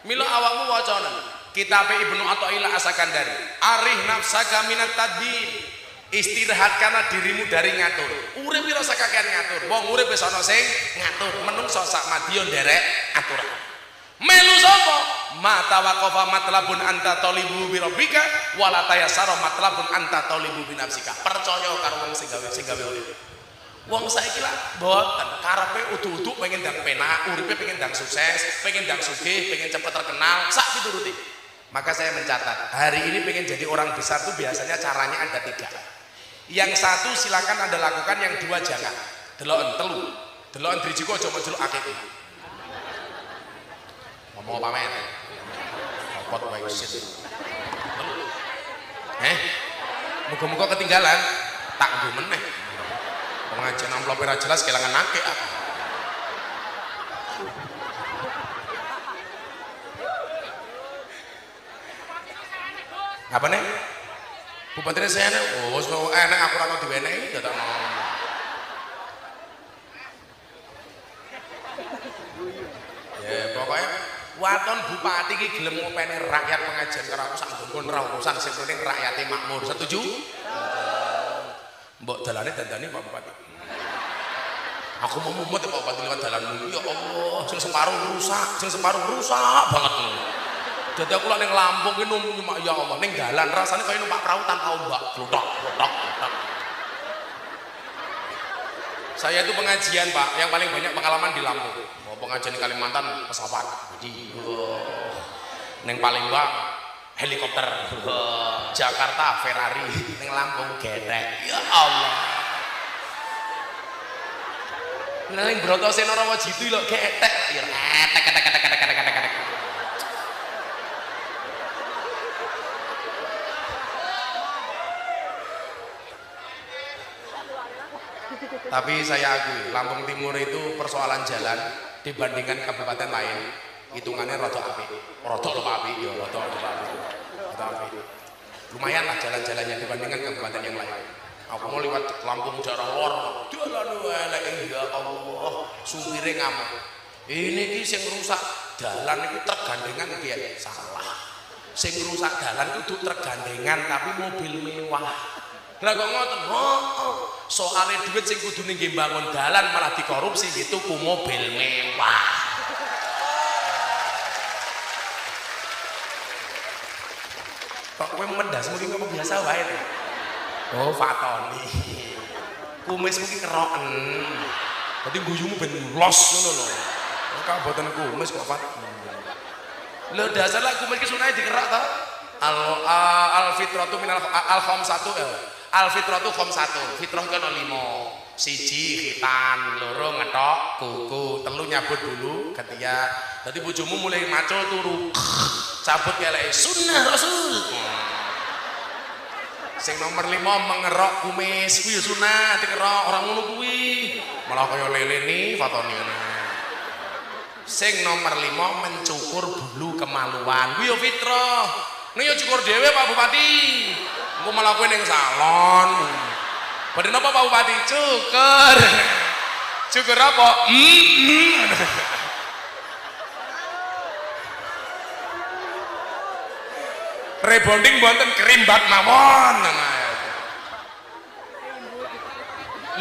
S1: Mila awakmu wacana kitab Ibnu Athaillah Asakandari. Arih nafsaka minat tadbir. Istirahat karena dirimu dari ngatur. Urip ora usah kakean ngatur. Wong urip wis ana ngatur. Menungso sak madya nderek aturan. Melu sapa? Mata waqafa matlabun anta talibu bi rabbika wala tayassara matlabun anta talibu bi nafsika. Percaya karo wong sing gawe sing gawe urip. Wong saiki lah mboten karepe udu-udu pengen ndang penak, uripe pengen ndang sukses, pengen ndang sugih, pengen cepet terkenal, sak dituruti. Maka saya mencatat, hari ini pengen jadi orang besar tuh biasanya caranya ada tiga. Yang satu silakan Anda lakukan, yang dua jangan. Deloken telu. Deloken driji kok aja menjeluk akeh. Ngomong apa men? Kopot wae shit. Eh? Muga-muga ketinggalan. Tak nggo meneh. Pengajian ora jelas kelangan ah. Apa nih? Bupati saya nih, oh, so enak aku rano diwenehi, ya tak mau. Ya pokoknya waton bupati ki gelem ngopeni rakyat pengajian karo aku sak nggon ra urusan sing penting rakyate makmur. Setuju? Mbok dalane dandani Pak Bupati. Aku mau mumet Pak Bupati lewat dalanmu. Ya Allah, sing separuh rusak, sing separuh rusak banget. Jadi aku neng Lampung ki numpak ya Allah neng dalan rasanya kayak numpak perahu tanpa ombak. Klutok, klutok. Saya itu pengajian Pak, yang paling banyak pengalaman di Lampung. Pengajian di Kalimantan? Pesawat, jadi uh, neng Palembang helikopter, uh, Jakarta Ferrari, neng Lampung gedek. Ya Allah. Neng Broto Senora Wajitu lho getek, ya etek etek etek etek etek etek etek. Tapi saya akui, Lampung Timur itu persoalan jalan dibandingkan kabupaten lain hitungannya rada apik. Rada lho Pak apik, ya rada lho Pak apik. Rada apik. Lumayan lah jalan-jalannya dibandingkan kabupaten yang lain. Aku mau lewat Lampung daerah lor, dalan elek ya Allah, supire ngamuk. Ini ki sing rusak dalan itu tergandengan piye? Salah. Sing rusak dalan itu tergandengan tapi mobil mewah. Lah kok ngoten? Oh, oh. Soale duit sing kudu ning bangun dalan malah dikorupsi gitu ku mobil mewah. Kok kowe mendas mungkin ngomong biasa wae to. Oh, Fatoni. Kumis mungkin keroken. Berarti guyumu ben los ngono lho. Kok boten kumis kok Fat. Lho dasar lah kumis ki sunai dikerak ta? Al al fitratu minal al khamsatu al fitratu khamsatu. Fitrah kan limo. Siji khitan, loro ngetok, kuku, telu nyabut dulu, ketiga. Dadi bojomu mulai maco turu. Cabut kelek sunnah Rasul. Sing nomor lima mengerok kumis, kuwi sunah dikerok orang ngono kuwi. Malah kaya lele ni fatone ngene. Sing nomor lima mencukur bulu kemaluan, kuwi fitrah. Nek ya cukur dhewe Pak Bupati. Engko malah kowe ning salon. Pada napa Pak Bupati? Cukur. Cukur apa? Mm -mm. rebonding buatan kerimbat mawon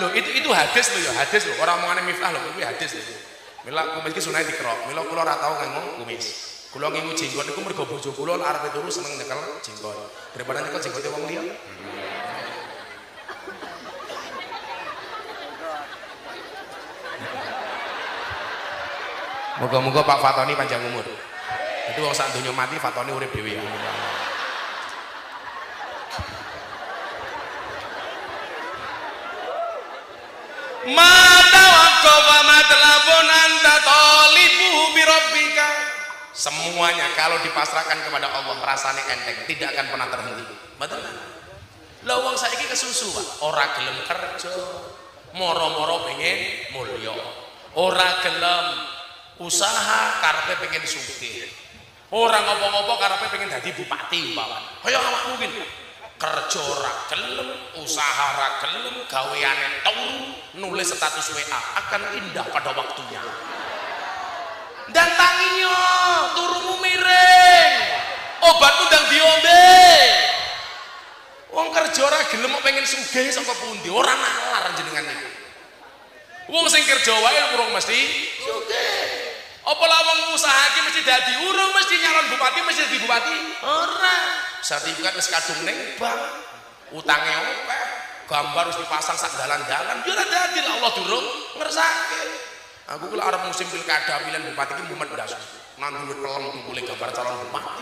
S1: lo itu itu hadis lo ya hadis lo orang mengenai miftah lo itu hadis lo mila kumis ki sunai dikerok mila kula ora tau nganggo kumis kula ngingu jenggot iku mergo bojo kula arep turu seneng nyekel jenggot daripada nyekel jenggote wong liya Moga-moga Pak Fatoni panjang umur. Itu wong sak donya mati Fatoni urip dhewe. Mata wakofa matlabun anta tolibuhu birabbika. Semuanya kalau dipasrahkan kepada Allah rasanya enteng, tidak akan pernah terhenti. Betul? Lah wong saiki kesusu, Pak. Ora gelem kerja. Moro-moro pengen mulya. Ora gelem usaha karepe pengen sugih. Ora ngopo-ngopo karepe pengen dadi bupati umpamane. Kaya awakmu kuwi kerja ora gelem, usaha ora gelem, gaweane turu, nulis status WA akan indah pada waktunya. Dan tanginya turumu miring. Obatmu ndang diombe. Wong kerja ora gelem pengen sugih saka pundi? Ora nalar jenengan niku. Wong sing kerja wae urung mesti sugih. Apa lah wong usaha iki mesti dadi urung mesti nyalon bupati mesti dadi bupati? Ora. Sertifikat wis kadung ning bank. Utange akeh. Gambar wis dipasang sak dalan-dalan. Yo ora dadi lah Allah durung ngersake. Aku kula arep musim pilkada pilihan bupati iki mumet ndas. Nang duwe pelem boleh gambar calon bupati.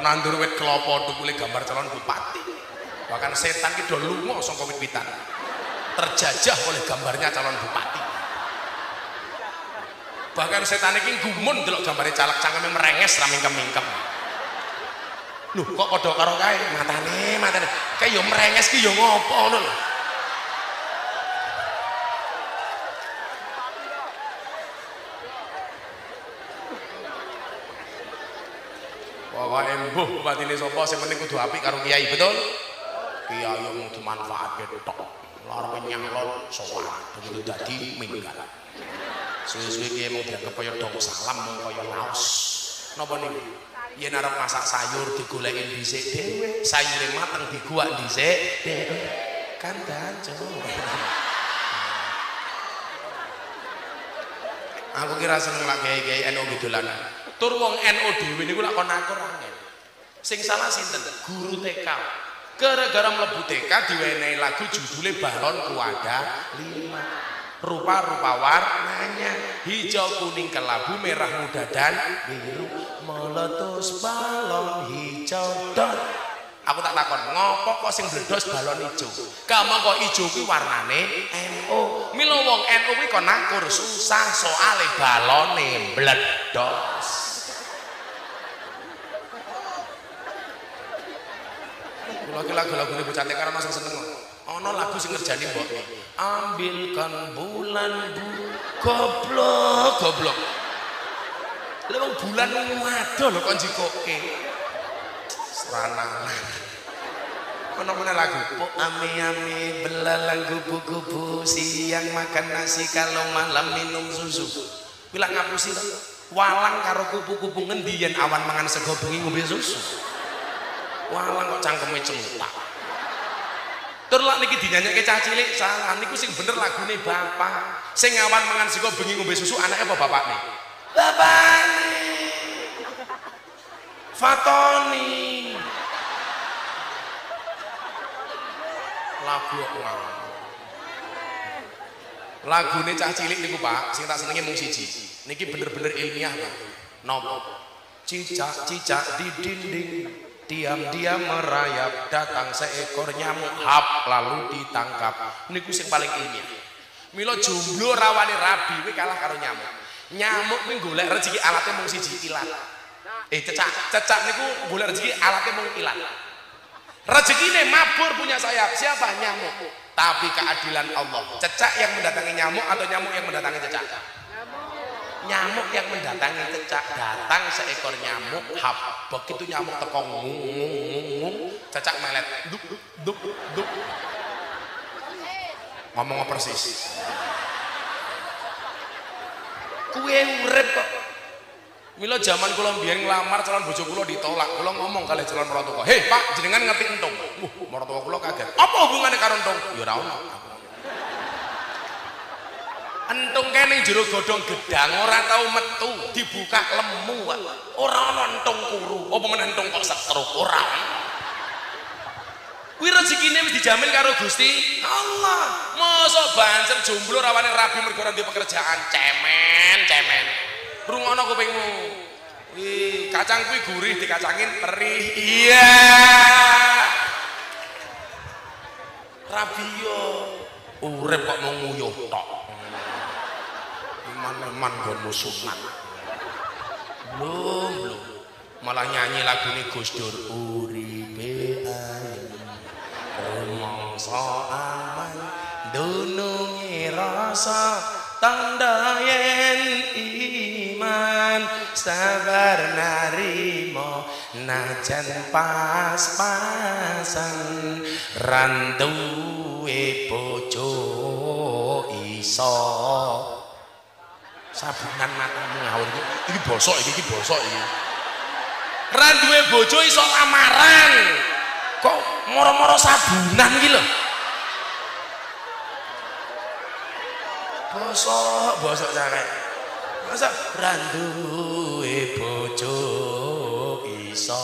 S1: Nandur wit kelapa tukule gambar calon bupati. Bahkan setan ki do lunga saka wit-witan. Terjajah oleh gambarnya calon bupati. Bahkan setan iki gumun delok gambare caleg cangkeme merenges ra mingkem-mingkem. Loh, kok padha karo kae? Matane, matane. Kayak yo merenges ki yo ngopo ngono lho. Pokoke mbuh bupatine sapa sing penting kudu apik karo kiai, betul? Kiai mung dimanfaatke tok. Lara nyanglon sowan, begitu dadi minggat. Suwe-suwe kiai mung dianggep kaya dong salam mung kaya laos. Napa niku? Yen arep masak sayur digoleki dhisik dhewe, sayure mateng diguak dhisik dhewe. Kan danjo. Aku kira seneng lak kiai-kiai NU dolanan. Tur wong NU dhewe niku lak kon akur angel. Sing salah sinten? Guru TK. Gara-gara mlebu TK diwenehi lagu judule Balon Kuada 5. Rupa-rupa warnanya hijau, kuning, kelabu, merah, muda dan biru meletus balon hijau dot. Aku tak takon, ngopo kok sing bledos balon hijau? Kamu kok hijau kuwi warnane NU. Milo wong NU kuwi kok nakur susah soale balone bledos. Oke lagu-lagu ini bocah TK karena masih seneng. Ono lagu sing ngerjani mbok. Ambilkan bulan bu goblok goblok. Lha wong bulan waduh lho kon jikoke. Serana. Ono mana lagu? Po ame ame belalang gubu gubu siang makan nasi kalau malam minum susu. Bilang ngapusi. Walang karo kupu-kupu ngendi yen awan mangan sego bengi ngombe susu. Walang kok cangkeme cemutak. Lak niki dinyanyekke cah cilik salah niku sing bener lagune bapak. Sing awan mangan sego bengi ngombe susu anake apa bapakne? Bapakne. Fatoni. Lagu kok ngawur. Lagune cah cilik niku Pak, sing tak senenge mung siji. Niki bener-bener ilmiah Pak. Nopo? Cicak cicak di dinding diam-diam merayap datang seekor nyamuk hap lalu ditangkap. Niku sing paling ilmiah milo jomblo rawane rabi kuwi kalah karo nyamuk. Nyamuk kuwi golek rezeki alatnya mung siji ilat. Eh cecak cecak niku golek rezeki alatnya mung ilat. Rezekine mabur punya sayap. Siapa? Nyamuk. Tapi keadilan Allah. Cecak yang mendatangi nyamuk atau nyamuk yang mendatangi cecak nyamuk yang mendatangi cecak datang seekor nyamuk hap begitu nyamuk teko ngung cecak melet duk duk duk ngomong persis kue urip kok Milo zaman kula mbiyen nglamar calon bojo kula ditolak, kula ngomong kali calon mertua. "Hei, Pak, jenengan ngerti entung?" Wah, mertua kula kaget. "Apa hubungannya karo entung?" "Ya ora ono." Entung kene jero godhong gedang ora tau metu, dibuka lemu. Ora ana entung kuru. Apa meneh entung kok setruk? Ora. Kuwi rezekine wis dijamin karo Gusti Allah. Mosok banser jomblo rawane rabi mergo ora pekerjaan. Cemen, cemen. Rungono kupingmu. Wih, kacang kuwi gurih dikacangin perih. Iya. Rabi yo urip kok mau nguyuh tok. Iman-iman gon sunat. Belum, belum. Malah nyanyi lagu ini Gus Dur uripe ayu. Rumangsa aman dunungi rasa tanda yen iman sabar narimo najan pas-pasan randuwe bojo iso sabunan matamu ngawur iki. Iki bosok iki iki bosok iki. Randuwe bojo iso lamaran. Kok moro-moro sabunan iki lho? Bosok bosok cakek masa randuwe bojo iso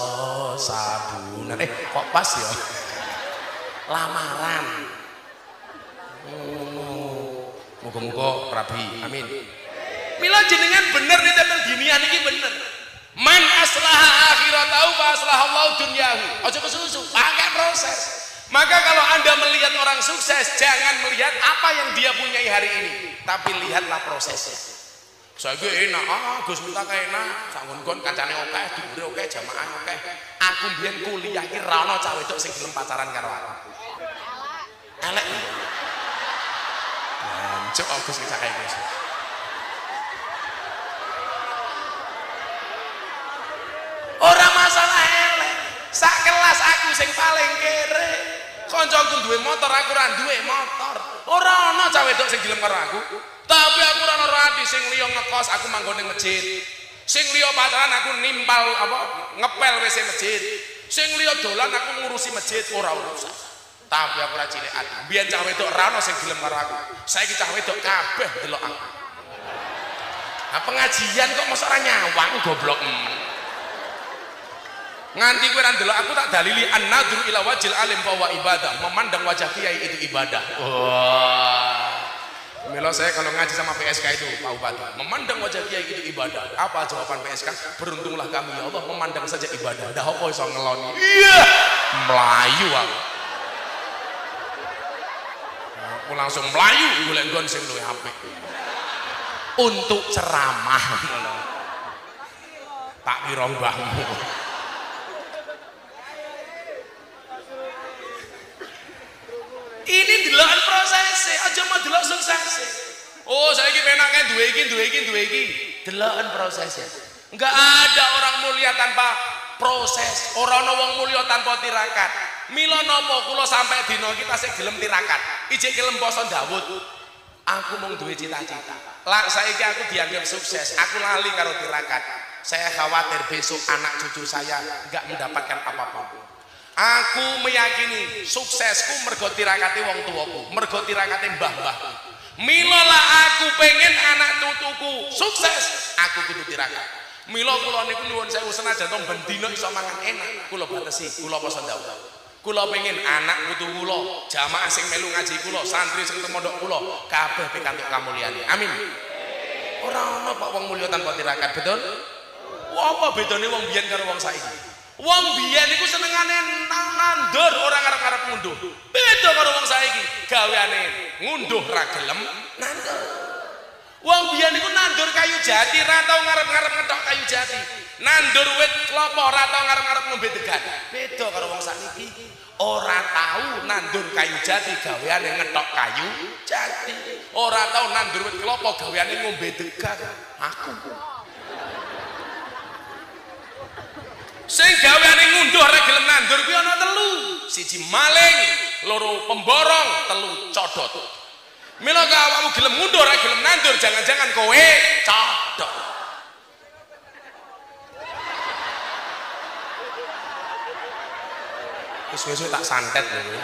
S1: sabunan. Eh kok pas ya? Lamaran. Muga-muga rabi amin mila jenengan bener nih tentang dunia ini bener. Man aslaha akhiratahu fa aslaha Allah dunyahu. Aja kesusu pakai proses. Maka kalau anda melihat orang sukses jangan melihat apa yang dia punyai hari ini tapi lihatlah prosesnya. Saya gue enak ah Gus minta kayak enak. Sanggun gon kancane oke diberi oke jamaah oke. Aku biar kuliah ini rano cawe itu sing gelem pacaran karo aku. Elek Jancuk aku sing kayak Gus Sak kelas aku sing paling kere. Kancaku duwe motor, aku ora duwe motor. Ora ana cah wedok sing gelem karo aku. Tapi aku ora ono ati sing liya ngekos, aku manggon ning masjid. Sing liya pacaran aku nimpal apa ngepel WC masjid. Sing liya dolan aku ngurusi masjid ora urusan. Tapi aku ora cilik ati. Biyen cah wedok ora ono sing gelem karo aku. Saiki cah wedok kabeh delok aku. Nah pengajian kok mosok ora nyawang goblok. Hmm. Nganti kowe ra ndelok aku tak dalili an-nadru ila wajil alim bahwa ibadah. Memandang wajah kiai itu ibadah. Wah. Milo saya kalau ngaji sama PSK itu Pak Bupati. Memandang wajah kiai itu ibadah. Apa jawaban PSK beruntunglah kami ya Allah memandang saja ibadah. Dah apa iso ngeloni. Iya. Melayu aku. Aku langsung melayu golek nggon sing luwih apik. Untuk ceramah. Tak kira mbahmu Ini delokan prosesnya, aja mau delok suksesnya. Oh, saya ini pengen kayak dua iki, dua iki, dua iki. Delokan prosesnya. Enggak ada orang mulia tanpa proses. Orang wong mulia tanpa tirakat. Mila nopo kula sampai dino kita sik gelem tirakat. Ijek gelem poso Daud. Aku mau duwe cita-cita. Lah saiki aku dianggap sukses. Aku lali karo tirakat. Saya khawatir besok anak cucu saya enggak mendapatkan apa pun. Aku meyakini suksesku mergo tirakati wong tuaku, mergo tirakati mbah-mbahku. Mila lah aku pengen anak cucuku sukses, aku kudu tirakat. Mila kula niku nuwun sewu senajan to ben dina iso mangan enak, kula batesi, kula poso ndawuh. Kula pengen anak putu kula, jamaah sing melu ngaji kula, santri sing teng pondok kula, kabeh pikantuk kamulyane. Amin. Ora ana kok wong mulya tanpa tirakat, betul? Apa bedane wong biyen karo wong saiki? Wong biyen iku senengane nandur orang ngarep-ngarep ngunduh. Beda karo wong saiki, gaweane ngunduh ra gelem nandur. Wong biyen iku nandur kayu jati ra tau ngarep-ngarep ngetok kayu jati. Nandur wit klopo ra tau ngarep-ngarep ngombe degan. Beda karo wong saiki. Ora tahu nandur kayu jati gaweane ngetok kayu jati. Ora tahu nandur wit klopo gaweane ngombe degan. Aku sing gaweane ngunduh arek gelem nandur kuwi ana telu. Siji maling loro pemborong telu codot mila ka awakmu gelem ngunduh arek gelem nandur jangan-jangan kowe codot wis wis tak santet lho.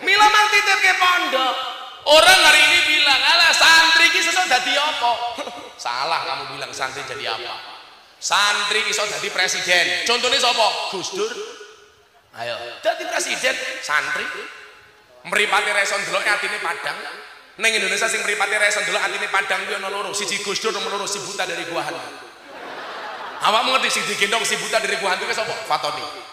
S1: Mila mang titip ke pondok Orang hari ini bilang, alah santri ini sesok jadi apa? Salah kamu bilang santri jadi apa? Santri iso jadi presiden. Contohnya siapa? Gus Dur. Ayo, jadi presiden santri. Meripati reson delok atine padang. Neng Indonesia sing meripati reson delok atine padang kuwi ana loro. Siji Gus Dur nomor si buta dari gua hantu. Awakmu ngerti sing digendong si buta dari gua hantu ki sapa? Fatoni.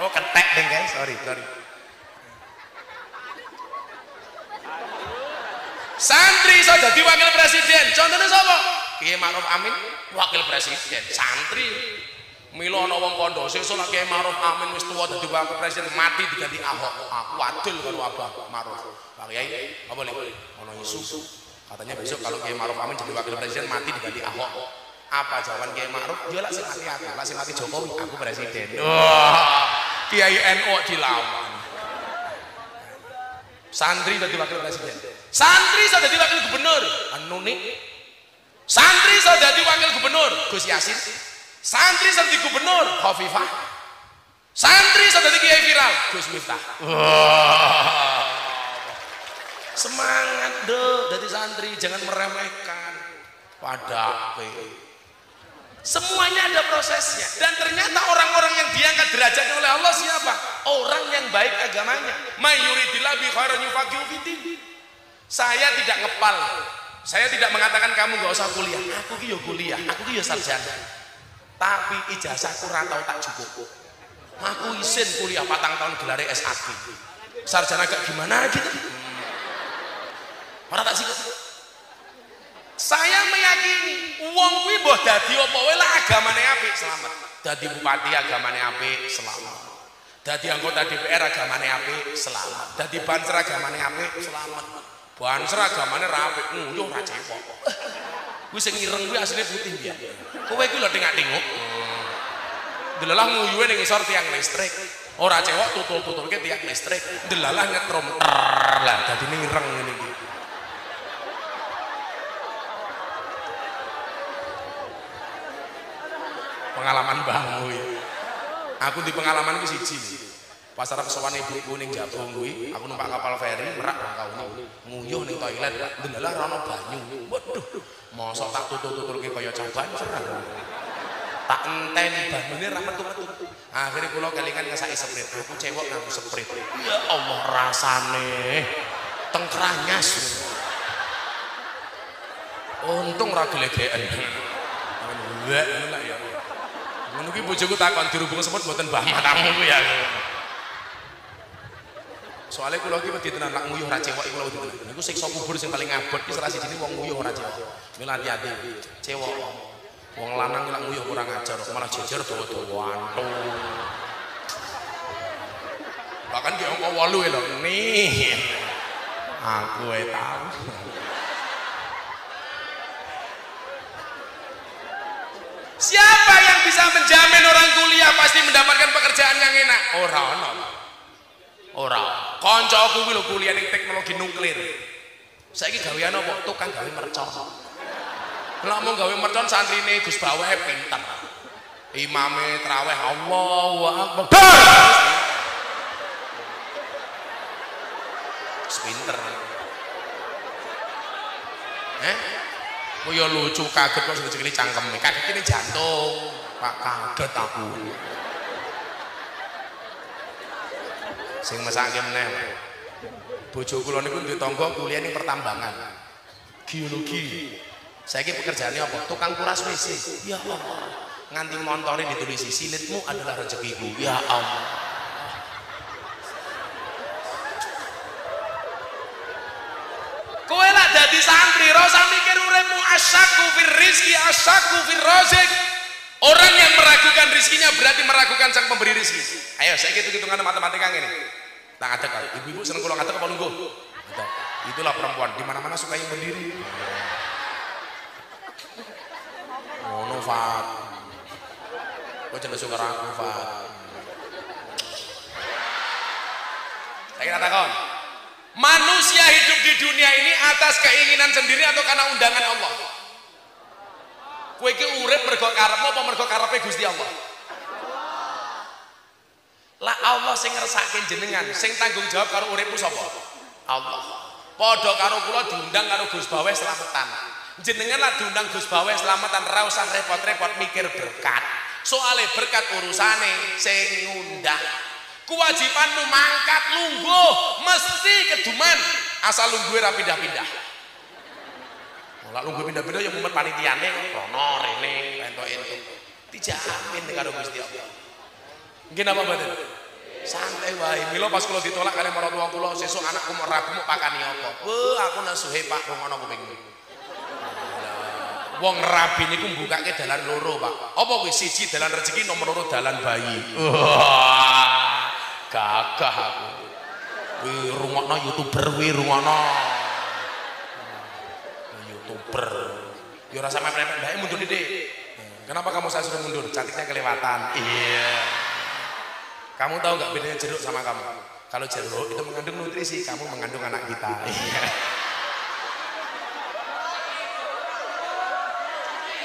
S1: Oh ketek deh guys, sorry, sorry. Santri so jadi wakil presiden. Contohnya siapa? Kiai Ma'ruf Amin wakil presiden. Santri Milo ana wong kondo, lek Kiai Ma'ruf Amin wis tuwa dadi wakil presiden mati diganti Ahok. Aku adil karo Abah Ma'ruf. Pak Kiai, apa lagi? Ono isu. Katanya besok kalau Kiai Ma'ruf Amin jadi wakil presiden mati diganti Ahok. Apa jawaban Kiai Ma'ruf? Dia lah sing mati aku, lah sing mati Jokowi, aku presiden. Wah. Kiai NU dilawan. Santri jadi wakil presiden. Santri sudah jadi wakil gubernur. Anu nih. Santri sudah jadi wakil gubernur. Gus Yasin. Santri sudah jadi gubernur. Khofifah. Santri sudah jadi kiai viral. Gus Miftah. Wah. Semangat deh jadi santri. Jangan meremehkan. Wadah. Semuanya ada prosesnya. Dan ternyata orang-orang yang diangkat derajatnya oleh Allah siapa? Orang yang baik agamanya. Mayuridillah bi. Saya tidak ngepal. Saya tidak mengatakan kamu gak usah kuliah. Aku ki yo kuliah, aku ki yo sarjana. Tapi ijazahku ora tau tak cukup. Aku isin kuliah patang tahun gelare S1. Sarjana gak gimana gitu. Ora tak sikut. Saya meyakini wong kuwi mbah dadi apa wae lah agamane apik selamat. Dadi bupati agamane apik selamat. Dadi anggota DPR agamane apik selamat. Dadi banser agamane apik selamat. Banser agamane ra apik nguyuh ra cewek. Kuwi sing ireng kuwi asline putih ya. Kowe kuwi lho tengak-tengok. Delalah nguyuhe ning isor tiang listrik. Ora cewek tutul-tutulke tiang listrik. Delalah nyetrum. Lah dadi ireng ngene iki. Pengalaman bangmu ya. Aku di pengalaman ku siji. Pas arep sowan ibuku ning Jabung kuwi, aku numpak kapal feri merak bangkaune. Nguyuh ning toilet, ndelah ora ono banyu. Waduh, mosok tak tutul-tutulke kaya caban serang. Tak enteni banyune ra metu-metu. Akhire kula kelingan ngesaki sprit. Aku cewek nganggo sprit. Ya Allah rasane tengkranyas. Untung ra gelegeken. Ngono ya. Ki bojoku takon dirubung semut mboten mbah matamu ku ya. Soalnya kula ki wedi tenan lak nguyuh ra cewek kula wedi tenan. Niku siksa kubur sing paling abot ki salah sijine wong nguyuh ora cewek. Mila hati-hati. Cewek. Wong lanang ilang nguyuh kurang ajar, malah jejer dawa-dawan. Bahkan ki angka 8 lho. Nih. Aku wae tahu. Siapa bisa menjamin orang kuliah pasti mendapatkan pekerjaan yang enak? Ora ono. Ora. Kancaku kuwi lho kuliah ning teknologi nuklir. Saiki gawean apa? Tukang gawe mercon. Lah mau gawe mercon santrine Gus Baweh pinter. Imame traweh Allahu Akbar. Pinter. Eh? Kaya lucu kaget kok sing cangkeme. Kaget ini jantung. Pak kaget aku. Sing mesake meneh. Bojo kula niku duwe tangga kuliah ning pertambangan. Geologi. Saiki pekerjaannya apa? Tukang kuras WC. Ya Allah. Nganti montore ditulisi silitmu adalah rezekiku. Ya Allah. Kowe lah dadi santri, ora usah mikir uripmu asyaku fir rizki, asyaku fir razik. Orang yang meragukan rizkinya berarti meragukan sang pemberi rizki. Ayo, saya hitung-hitungan matematika ini. Tak ada kali. Ibu-ibu seneng kalau ngadek apa nunggu? Itulah perempuan. Di mana-mana suka yang berdiri. Ngono Fat. Kok jelas suka aku Fat. Saya kira takon. Manusia hidup di dunia ini atas keinginan sendiri atau karena undangan Allah? Kowe iki urip mergo karepmu apa mergo karepe Gusti Allah? Lah Allah sing ngersake jenengan, sing tanggung jawab karo uripmu sapa? Allah. Padha karo kula diundang karo Gus Baweh slametan. Jenengan lah diundang Gus Baweh slametan ra usah repot-repot mikir berkat. Soale berkat urusane sing ngundang. Kewajibanmu mangkat lungguh mesti keduman asal lungguhe ra pindah-pindah. Lah lungguh pindah-pindah ya mumet panitiane rono rene entuk-entuk. Dijamin karo Gusti Allah. Nggih napa mboten? Santai wae. Mila pas kula ditolak kali marang kula sesuk anakku mau rabu mau pakani apa? Wah, aku nasuhe Pak rungono kupingmu. Wong rabi niku mbukake dalan loro, Pak. Apa kuwi siji dalan rezeki nomor loro dalan bayi. Wah. Gagah aku. Kuwi rungokno YouTuber kuwi rungokno. YouTuber. Ya ora sampe mepet bae mundur Dik. Kenapa kamu saya suruh mundur? Cantiknya kelewatan. Iya. Kamu tahu nggak bedanya jeruk sama kamu? Kalau jeruk itu mengandung nutrisi, kamu mengandung anak kita. Iya.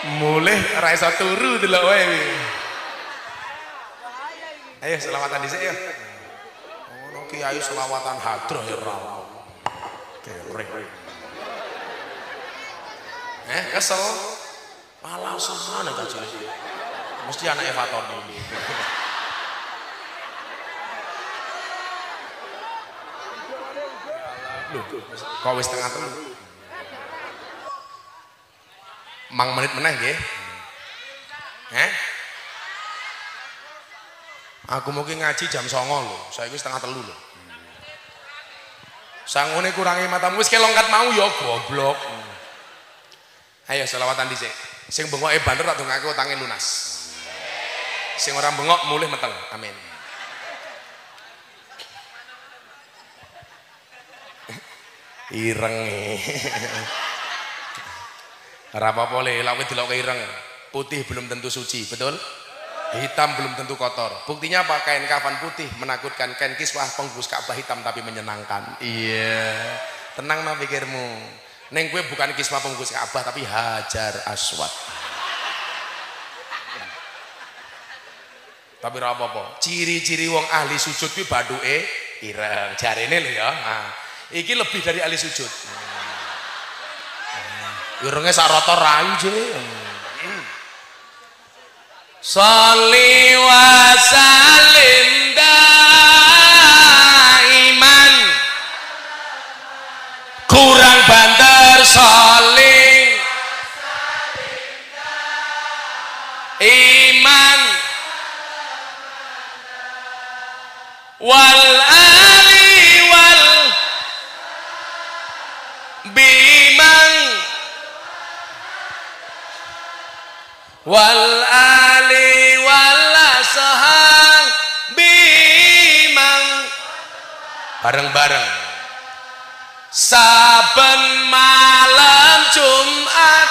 S1: Mulai rasa turu delok wae. Ayo selawatan dhisik ya. Ono kiai selawatan hadroh ya ra. Kerek. Eh, kesel. Malah sana kacil. Mesti anak Evatoni. Loh, kok wis tengah telu. Mang menit meneh nggih. Eh? Aku mungkin ngaji jam songo lho, saya wis setengah telu lho. Sangune kurangi matamu wis kelongkat mau ya goblok. Ayo selawatan dhisik. Sing bengoke banter tak dongake utange lunas. Sing ora bengok mulih meteng. Amin. Ireng. Ora apa-apa le, lak delok ireng. Putih belum tentu suci, betul? Hitam belum tentu kotor. Buktinya apa? Kain kafan putih menakutkan, kain kiswah penghubus Ka'bah hitam tapi menyenangkan. Iya. Tenang no pikirmu. Neng gue bukan kiswah penghubus Ka'bah tapi Hajar Aswad. Tapi ora apa-apa. Ciri-ciri wong ahli sujud kuwi baduke ireng. Jarene lho ya. Nah, iki lebih dari ahli sujud. Irenge sak rata rayu, Jek. Sholli wa salim wal ali wal biman wal ali wal ashab bimang. Bareng-bareng. Saben malam Jumat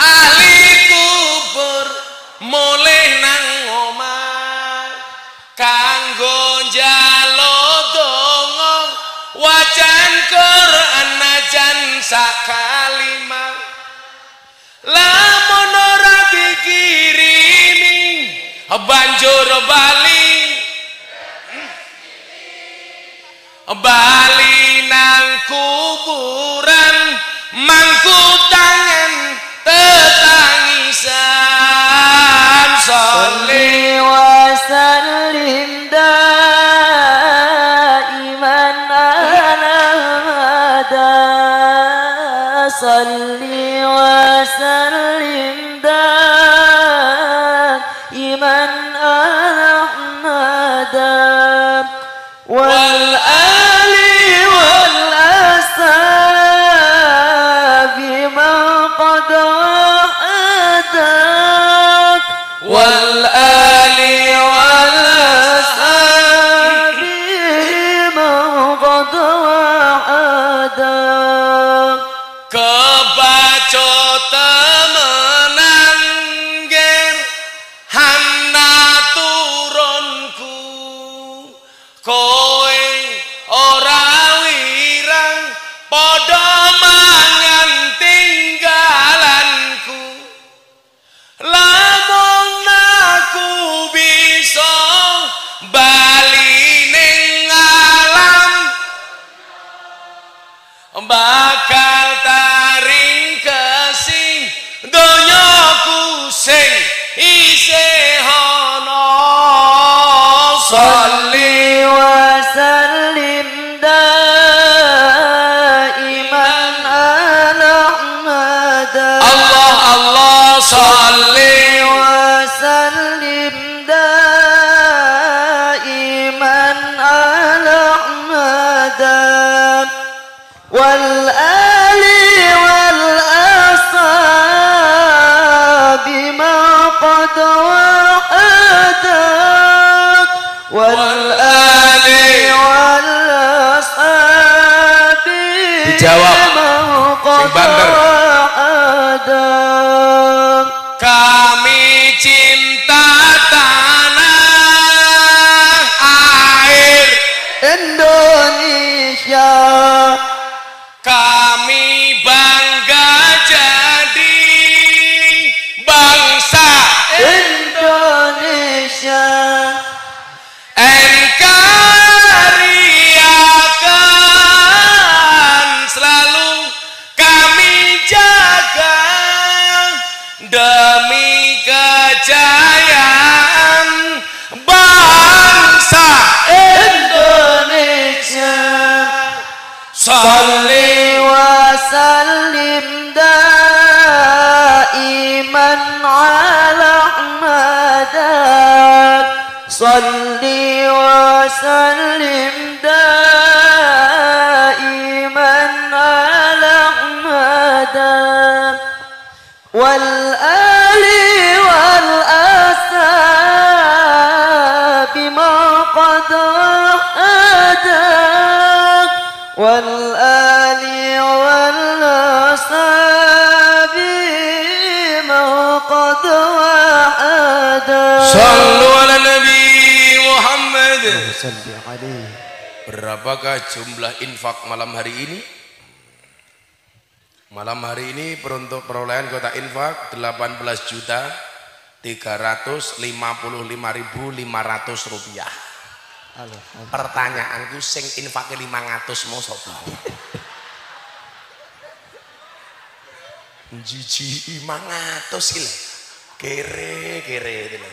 S1: ahli banjur Bali. Bali nang kuburan
S4: mang
S1: Berapakah jumlah infak malam hari ini? Malam hari ini peruntuk perolehan kota infak 18 juta 355.500 rupiah. Pertanyaan Pertanyaanku sing infake 500 mau sapa? Jiji 500 iki. Kere-kere itu.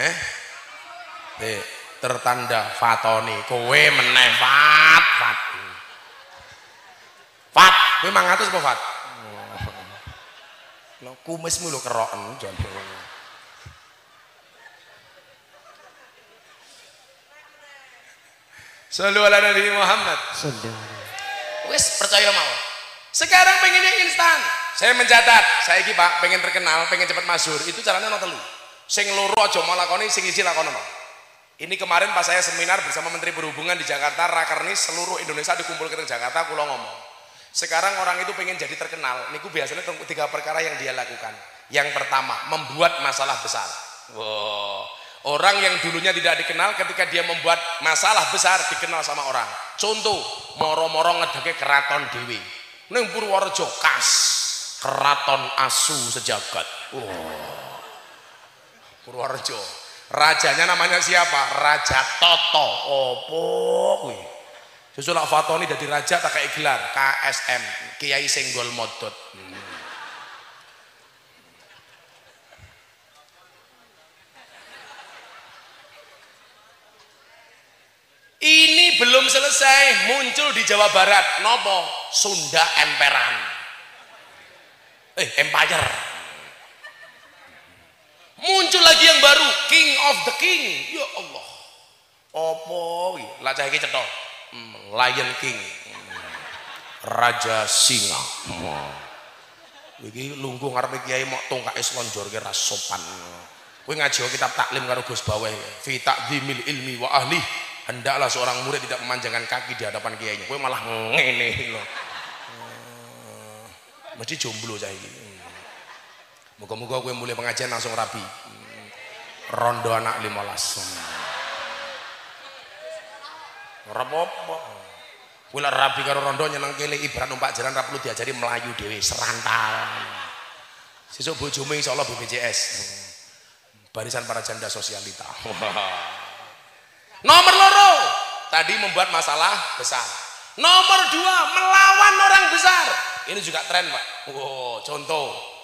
S1: Eh? tertanda fatoni kowe meneh fat fat fat kowe mangatus apa fat oh. lo kumismu lo keroen jangan Sallu ala Nabi Muhammad.
S4: Sallu.
S1: Wis percaya mau. Sekarang pengen pengennya instan. Saya mencatat, saya iki Pak pengen terkenal, pengen cepat masyhur. Itu caranya nang telu. Sing loro aja mau lakoni, sing isi lakoni ini kemarin pas saya seminar bersama Menteri Perhubungan di Jakarta rakernis seluruh Indonesia dikumpulkan di Jakarta kulo ngomong sekarang orang itu pengen jadi terkenal. Niku biasanya tiga perkara yang dia lakukan. Yang pertama membuat masalah besar. Wow. orang yang dulunya tidak dikenal ketika dia membuat masalah besar dikenal sama orang. Contoh moro-moro ngedeke keraton dewi. Ning Purworejo kas keraton asu sejagat. Wow. Purworejo rajanya namanya siapa Raja Toto opo kuwi Sesulah Fatoni dari raja tak kayak gelar KSM Kiai Senggol Modot. Ini belum selesai muncul di Jawa Barat. Nopo Sunda Emperan. Eh Empire. Muncul lagi yang baru King of the King. Ya Allah. Opo Lah cah iki. Hmm, Lion King. Hmm. Raja Singa. Iki lungguh ngarepe kiai mok tongkake slonjorke ra sopan. Kowe ngaji kitab taklim karo Gus Baweh. Fi ta'dhimil ilmi wa ahli. Hendaklah seorang murid tidak memanjangkan kaki di hadapan kiainya. Kowe malah ngene lho. Hmm. Mesti jomblo cah iki. Moga-moga kowe mulai pengajian langsung rapi. Rondo anak 15. Ora apa-apa. Kowe lek rabi karo rondo nyeneng kele ibarat numpak jalan ra perlu diajari melayu dhewe serantal. Sesuk bojomu insyaallah BPJS. Barisan para janda sosialita. Nomor loro, tadi membuat masalah besar. Nomor dua, melawan orang besar. Ini juga tren, Pak. Wow, contoh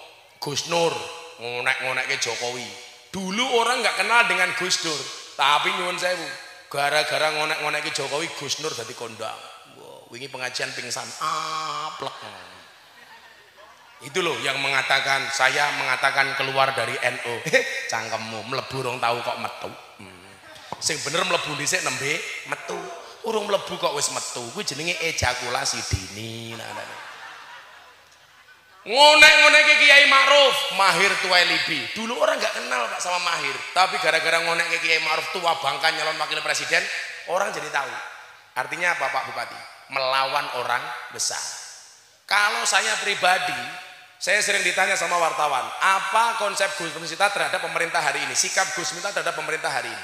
S1: Gus Nur ngonek-ngonek ke Jokowi. Dulu orang nggak kenal dengan Gus Nur, tapi nyuwun sewu, gara-gara ngonek-ngonek ke Jokowi Gus Nur jadi kondang. Wow, wingi pengajian pingsan. Ah, plek. Itu loh yang mengatakan saya mengatakan keluar dari NU. Cangkemmu mlebu rong tahu kok metu. Hmm. Sing bener mlebu dhisik nembe metu. Urung mlebu kok wis metu. Kuwi jenenge ejakulasi dini. Nah, nah, nah. Ngonek-ngonek ke Kiai Ma'ruf Mahir tua Libi. Dulu orang nggak kenal Pak sama Mahir. Tapi gara-gara ngonek ke Kiai Ma'ruf tua bangka nyalon wakil presiden orang jadi tahu. Artinya apa Pak Bupati? Melawan orang besar. Kalau saya pribadi saya sering ditanya sama wartawan apa konsep Gus Miftah terhadap pemerintah hari ini? Sikap Gus Miftah terhadap pemerintah hari ini.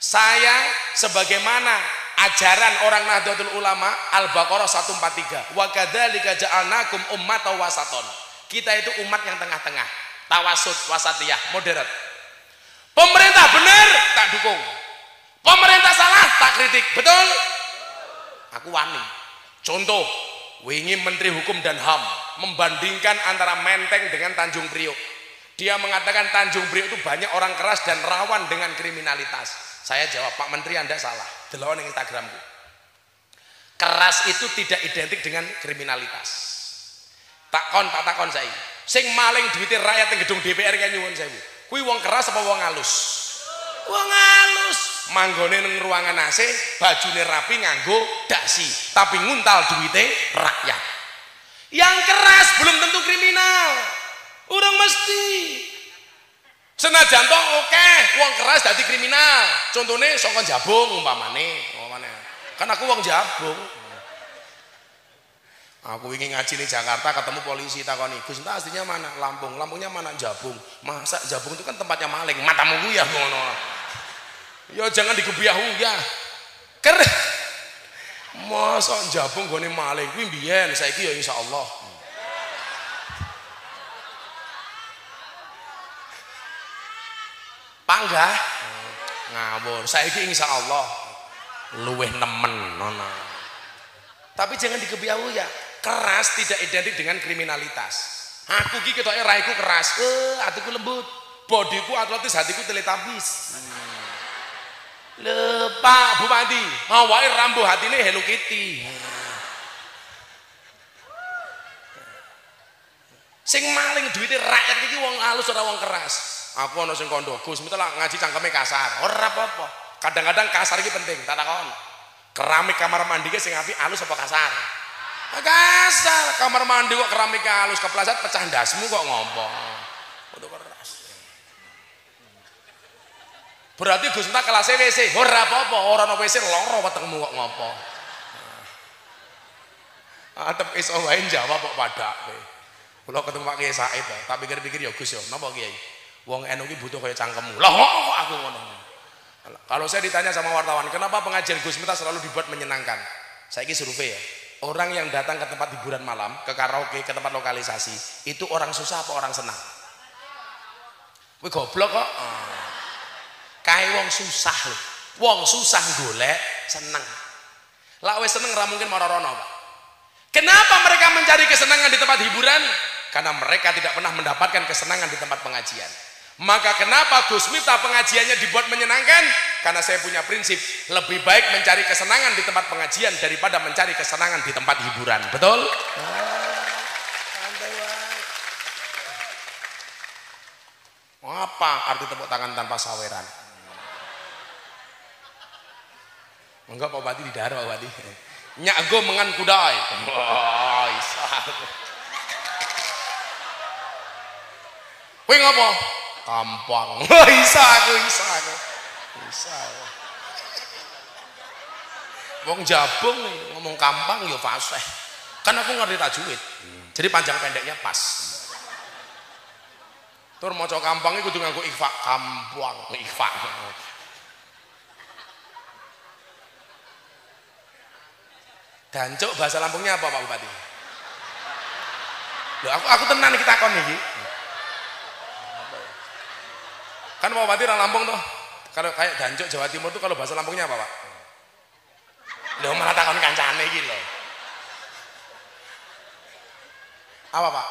S1: Saya sebagaimana ajaran orang Nahdlatul Ulama Al-Baqarah 143 wa kadzalika ja'alnakum ummatan wasaton. Kita itu umat yang tengah-tengah. Tawasud wasatiyah moderat. Pemerintah benar tak dukung. Pemerintah salah tak kritik. Betul? Aku wani. Contoh wingi menteri hukum dan ham membandingkan antara menteng dengan Tanjung Priok. Dia mengatakan Tanjung Priok itu banyak orang keras dan rawan dengan kriminalitas saya jawab Pak Menteri Anda salah. Delok ning Instagramku. Keras itu tidak identik dengan kriminalitas. Takon tak takon saya sing maling duitnya rakyat yang gedung DPR kayak nyuwun saya kui wong keras apa wong halus wong halus manggone neng ruangan AC bajune rapi nganggo dasi tapi nguntal duitnya rakyat. Yang keras belum tentu kriminal. Orang mesti senajan toh oke uang keras jadi kriminal. Contohnya songkon jabung umpamane. Umpamane kan aku uang jabung. Aku ingin ngaji di Jakarta ketemu polisi takoni. Gus entah aslinya mana? Lampung. Lampungnya mana? Jabung. Masa Jabung itu kan tempatnya maling. Matamu ya ngono. Ya jangan digebiah ya. Ker masa Jabung gue maling. Gue biyen saya ya insya Allah panggah. Ngawur. Saya ini insya Allah luweh nemen nona tapi jangan dikebiahu ya. Keras tidak identik dengan kriminalitas. Aku ki ketoknya raiku keras. Eh hatiku lembut. Bodiku atletis hatiku teletabis lepak Bupati mau wae rambu hati ini Hello Kitty. Sing maling duitnya rakyat iki wong halus ora wong keras aku ana sing kondo Gus mesti ngaji cangkeme kasar ora apa-apa kadang-kadang kasar iki penting tak takon keramik kamar mandi sing apik halus apa kasar Kasar, kamar mandi kok keramik halus kepleset pecah ndasmu kok ngopo. Kudu keras. Berarti Gus Miftah kelas WC, ora apa-apa, ora ono WC loro wetengmu kok ngopo. Atep iso wae jawab kok padake. Kula ketemu Pak Kiai Said, tak pikir-pikir ya Gus ya, napa Kiai? Wong NU ki butuh kaya cangkemmu. Lah kok aku ngono. Kalau saya ditanya sama wartawan, kenapa pengajian Gus Miftah selalu dibuat menyenangkan? Saya ini survei ya. Orang yang datang ke tempat hiburan malam, ke karaoke, ke tempat lokalisasi, itu orang susah apa orang senang? Wih goblok kok. Ah. Kae wong susah lho. Wong susah golek seneng. Lah wis seneng ra mungkin marorono, Pak. Kenapa mereka mencari kesenangan di tempat hiburan? Karena mereka tidak pernah mendapatkan kesenangan di tempat pengajian. Maka kenapa Gus Miftah pengajiannya dibuat menyenangkan? Karena saya punya prinsip lebih baik mencari kesenangan di tempat pengajian daripada mencari kesenangan di tempat hiburan. Betul? Apa arti tepuk tangan tanpa saweran? Enggak Pak Badi di daerah Pak Badi. Nyak go mengan kudai. Wah, isa. Kowe ngopo? Kampang. Wah, isa aku, isa aku. Isa. aku. Wong jabung nih, ngomong kampang ya fasih. Kan aku ngerti tajwid. Jadi panjang pendeknya pas. Tur maca kampang iku kudu nganggo ikhfa, kampang, ikhfa. Dancuk bahasa Lampungnya apa Pak Bupati? Loh, aku aku tenan kita kon iki. Kan Pak Bupati orang Lampung tuh. Kalau kayak Dancuk Jawa Timur tuh kalau bahasa Lampungnya apa, Pak? Loh, malah takon kancane iki loh. Apa, Pak?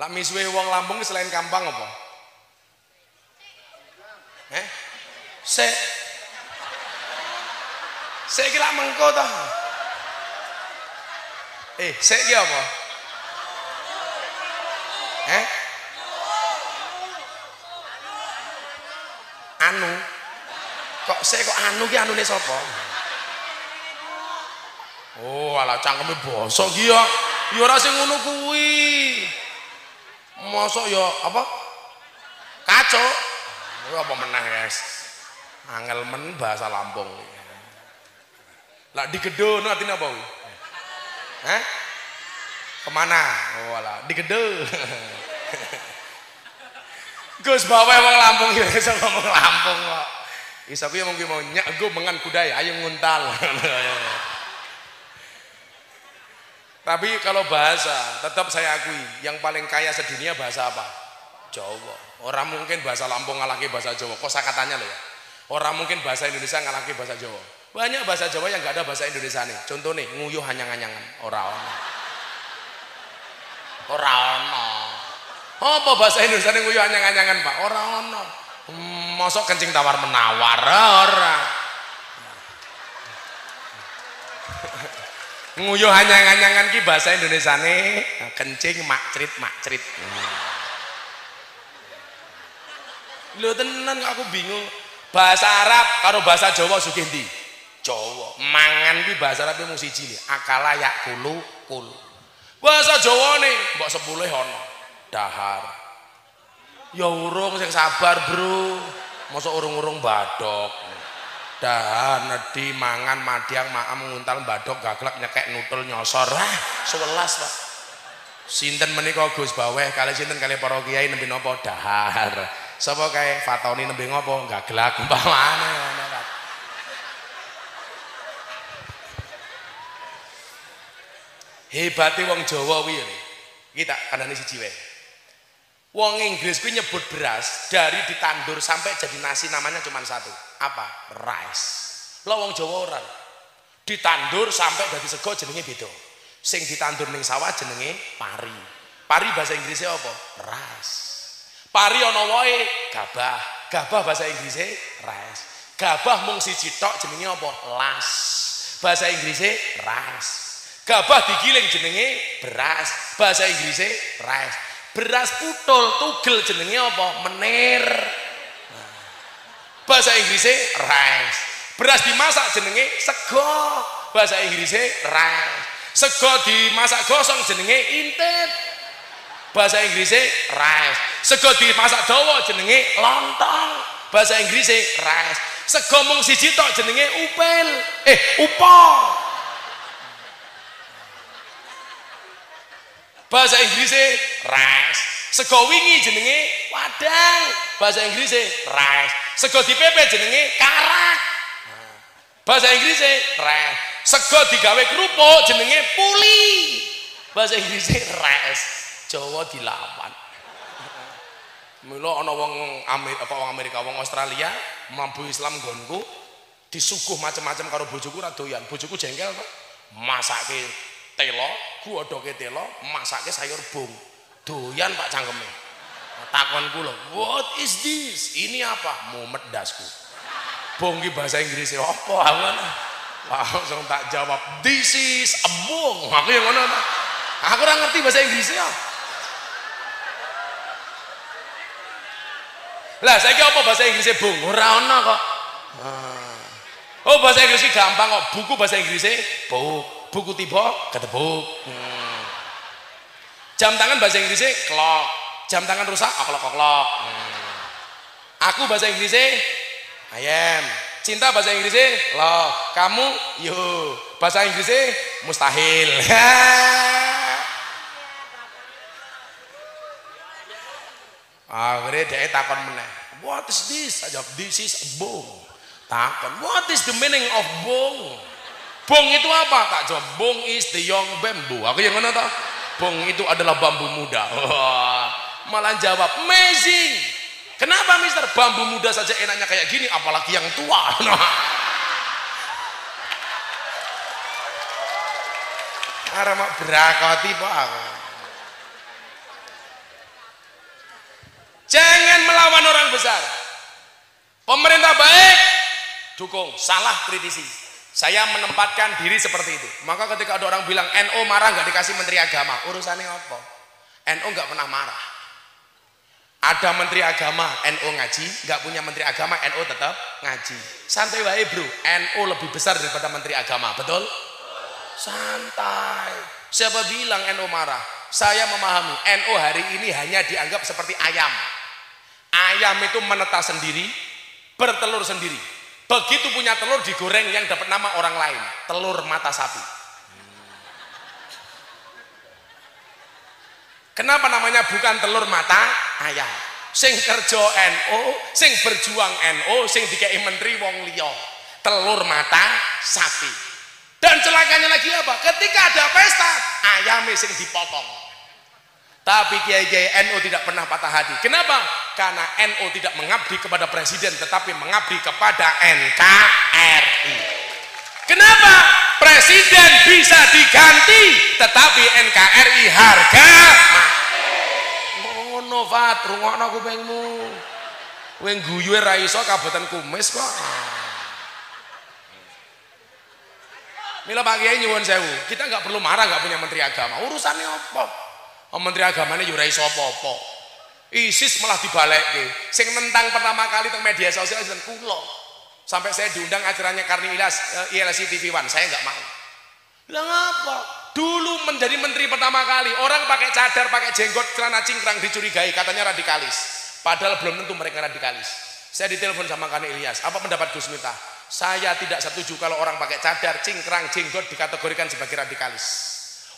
S1: Lah misuwe wong Lampung selain kampang apa? Eh? Se Sik iki lak mengko to. Eh, sik iki apa? Eh? Sik kok anu ki anune sapa? Oh, ala cangkeme bosok ki ya. Ya ora sing ngono kuwi. Mosok ya apa? Kacuk. Oh, apa meneh, guys? Angel men bahasa Lampung. Lah digedo no artinya apa wi? Hah? Kemana? Oh lah, digedo. Gus bawa wong Lampung ya iso ngomong Lampung kok. Isa kuwi mung mau nyak go mengan kudai ayo nguntal. Tapi kalau bahasa tetap saya akui yang paling kaya sedunia bahasa apa? Jawa. Orang mungkin bahasa Lampung ngalahke bahasa Jawa. Kosa katanya loh ya. Orang mungkin bahasa Indonesia ngalahke bahasa Jawa. Banyak bahasa Jawa yang nggak ada bahasa Indonesia nih. Contoh nih, nguyuh hanyang-hanyangan. Ora ono. Ora ono. Apa bahasa Indonesia nih nguyuh hanyang-hanyangan, Pak? Ora ono. Hmm, mosok kencing tawar menawar ora. nguyuh hanyang-hanyangan ki bahasa Indonesia nih kencing makcrit makcrit. Lho tenan aku bingung. Bahasa Arab karo bahasa Jawa sugih ndi? Jawa. Mangan kuwi bahasa Arab mung siji lho. Akala yakulu kul. Bahasa Jawa nih mbok sepuluh ono. Dahar. Ya urung sing sabar, Bro. Mosok urung-urung badok. Dahar nedi mangan madiang maam nguntal badok gaglak nyekek nutul nyosor. Ah, 11, Pak. Sinten menika Gus Baweh kali sinten kali para kiai nembe napa dahar. Sapa kae Fatoni nembe ngopo gaglak umpamane Pak. Hebate wong Jawa kuwi lho. Iki tak kandhane siji wae. Wong Inggris kuwi nyebut beras dari ditandur sampai jadi nasi namanya cuma satu. Apa? Rice. Lah wong Jawa ora. Ditandur sampai jadi sego jenenge beda. Sing ditandur ning sawah jenenge pari. Pari bahasa Inggrisnya apa? Rice. Pari ana wae gabah. Gabah bahasa Inggrisnya rice. Gabah mung siji tok jenenge apa? Las. Bahasa Inggrisnya rice. Gabah digiling jenenge beras. Bahasa Inggrisnya rice. Beras putul tugel jenenge apa? Menir. Bahasa Inggrisnya rice. Beras dimasak jenenge sego. bahasa Inggrisnya rice sego dimasak gosong jenenge intip bahasa Inggrisnya rice sego dimasak dawa jenenge lontong bahasa Inggrisnya rice sego mung siji tok jenenge upel eh upo bahasa Inggrisnya rice sego wingi jenenge wadang. Bahasa Inggrisnya rice sego dipepe jenenge karak. Bahasa Inggrisnya rice sego digawe kerupuk jenenge puli. Bahasa Inggrisnya rice Jawa dilawan. Mula ana wong Amerika, apa wong Amerika, wong Australia mampu Islam nggonku disuguh macam-macam karo bojoku ra doyan. Bojoku jengkel to. Masake telo, godhoke telo, masake sayur bung. Doyan Pak cangkeme. Takonku lho, what is this? Ini apa? Mumet dasku. Bung ki bahasa Inggris apa? Aku langsung tak jawab, this is a bung. Aku yang ngono. Aku ora ngerti bahasa Inggrisnya. Lah saiki apa bahasa Inggrisnya bung? Ora ana kok. Oh bahasa Inggrisnya gampang kok. Buku bahasa Inggrisnya book. Buku tiba ketebuk. Hmm. Jam tangan bahasa Inggrisnya clock. Jam tangan rusak oklok oklok. Hmm. Aku bahasa Inggrisnya ayam. Cinta bahasa Inggrisnya lo. Kamu yo. Bahasa Inggrisnya mustahil. Akhirnya dia takon meneh. What is this? Jawab, this is a bong. Takon, what is the meaning of bong? Bong itu apa? Tak jawab, bong is the young bamboo. Aku yang mana tak? Bong itu adalah bambu muda. Malah jawab, amazing. Kenapa mister? Bambu muda saja enaknya kayak gini, apalagi yang tua. Nah. Arah mak berakoti pak. Jangan melawan orang besar. Pemerintah baik, dukung. Salah kritisi. Saya menempatkan diri seperti itu. Maka ketika ada orang bilang NO marah nggak dikasih Menteri Agama, urusannya apa? NO nggak pernah marah. Ada Menteri Agama, NO ngaji, nggak punya Menteri Agama, NO tetap ngaji. Santai wae bro, NO lebih besar daripada Menteri Agama, betul? Santai. Siapa bilang NO marah? Saya memahami NO hari ini hanya dianggap seperti ayam. Ayam itu menetas sendiri, bertelur sendiri. Begitu punya telur digoreng yang dapat nama orang lain, telur mata sapi. Kenapa namanya bukan telur mata ayam? Sing kerja NO, sing berjuang NO, sing dikei menteri wong liya. Telur mata sapi. Dan celakanya lagi apa? Ketika ada pesta, ayamnya sing dipotong. Tapi kiai-kiai NU tidak pernah patah hati. Kenapa? Karena NU tidak mengabdi kepada presiden, tetapi mengabdi kepada NKRI. Kenapa? Presiden bisa diganti, tetapi NKRI harga ngono Fat, rungokno kupingmu. Kowe guyu ra iso kabupaten Kumis kok. Mila Pak Kiai nyuwun sewu, kita nggak perlu marah nggak punya menteri agama. Urusannya apa? Oh, menteri agamanya yo ora iso apa-apa. ISIS malah dibalik Sing nentang pertama kali teng media sosial dan kulo. Sampai saya diundang acaranya Karni Ilas uh, ILC TV One, saya nggak mau. Bilang apa? Dulu menjadi menteri pertama kali, orang pakai cadar, pakai jenggot, celana cingkrang dicurigai, katanya radikalis. Padahal belum tentu mereka radikalis. Saya ditelepon sama Karni Ilyas, apa pendapat Gus Miftah? Saya tidak setuju kalau orang pakai cadar, cingkrang, jenggot dikategorikan sebagai radikalis.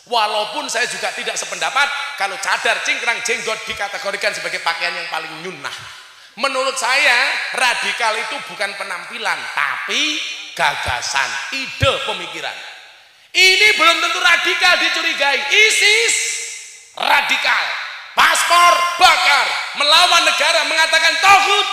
S1: Walaupun saya juga tidak sependapat kalau cadar, cingkrang, jenggot dikategorikan sebagai pakaian yang paling nyunnah. Menurut saya radikal itu bukan penampilan, tapi gagasan, ide, pemikiran. Ini belum tentu radikal dicurigai. ISIS radikal, paspor bakar, melawan negara, mengatakan tohut,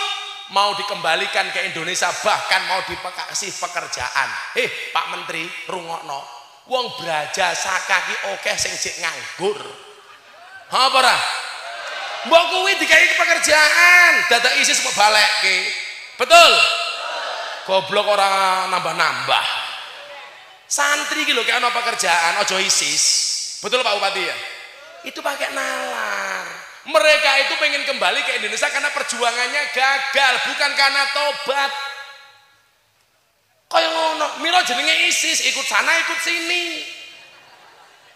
S1: mau dikembalikan ke Indonesia bahkan mau dikasih pekerjaan. Eh Pak Menteri rungokno, wong braja sakaki oke sing cek nganggur. Apa ora? Mbok kuwi dikai pekerjaan, dadak ISIS kok balekke. Betul? Goblok orang nambah-nambah. Santri iki lho kayak ana pekerjaan, aja ISIS. Betul Pak Bupati ya? Itu pakai nalar. Mereka itu pengen kembali ke Indonesia karena perjuangannya gagal, bukan karena tobat. Kaya ngono, mira jenenge ISIS, ikut sana ikut sini.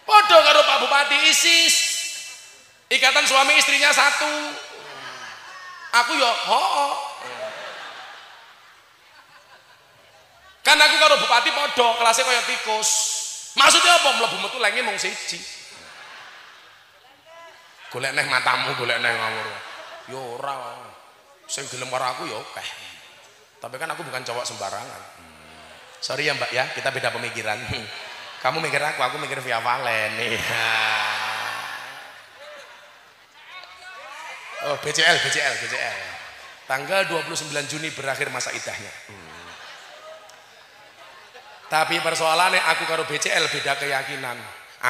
S1: Podo karo Pak Bupati ISIS. Ikatan suami istrinya satu. Aku yo ho. Kan aku karo bupati podo, kelasnya kaya tikus. Maksudnya apa? Mlebu metu lenge mung siji. Golek neh matamu, golek neh ngawur. Yo ora. Sing gelem aku yo akeh. Tapi kan aku bukan cowok sembarangan. Sorry ya Mbak ya, kita beda pemikiran. Kamu mikir aku, aku mikir via Valen nih. Oh, BCL, BCL, BCL. Tanggal 29 Juni berakhir masa idahnya. Hmm. Tapi persoalannya aku karo BCL beda keyakinan.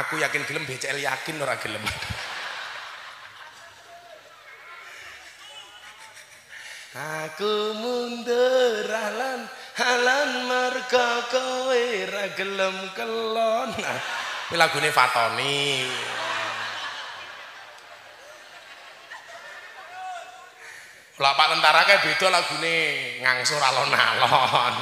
S1: Aku yakin gelem, BCL yakin orang gelem. Aku mundur halan halan merga kowe ra gelem kelon. Ini lagune Fatoni. Lah Pak Tentara kayak beda lagune ngangsur alon-alon.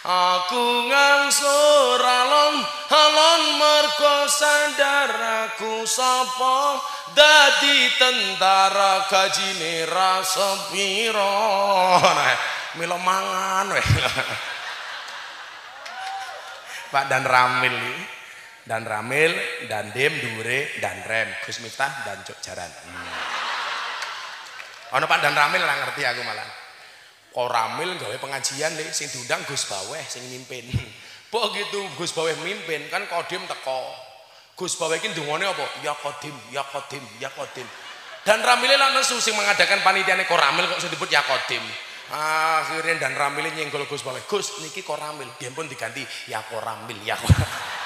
S1: Aku ngangsur alon alon mergo sadar aku sapa dadi tentara gajine ra sepiro. Nah, milo mangan weh. Pak dan Ramil iki. Dan Ramil, dan Dim, Dure, dan Rem, Gus Miftah, dan Cuk Jaran. Hmm. Ono Pak dan Ramil ora ngerti aku malah. Kok Ramil gawe pengajian nih, sing diundang Gus Baweh sing mimpin. Pok gitu Gus Baweh mimpin kan kodim teko. Gus Baweh iki ndungone apa? Ya kodim, ya kodim, ya kodim. Dan Ramil lan nesu sing mengadakan panitiane kok Ramil kok disebut ya kodim. Akhirnya dan Ramil nyenggol Gus Baweh. Gus niki kok Ramil, dia pun diganti ya kok Ramil, ya kok.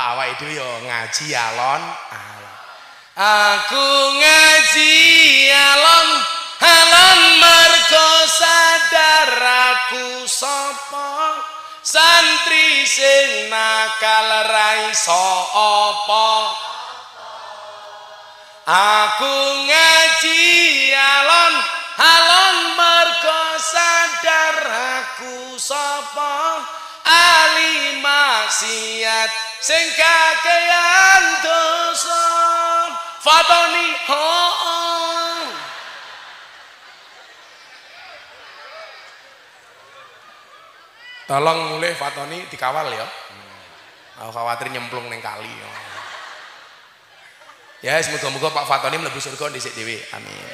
S1: Awake dhewe yo ngaji alon alon. Aku ngaji alon alon mergo sadar aku sapa santri sing nakal ra iso apa Aku ngaji alon. Alon mergo sadar aku sapa? Ali maksiat sing kakean dosa. Fatoni ho Tolong mulai Fatoni dikawal ya. Aku khawatir nyemplung neng kali. Ya, ya semoga-moga Pak Fatoni mlebu surga dhisik dhewe. Amin.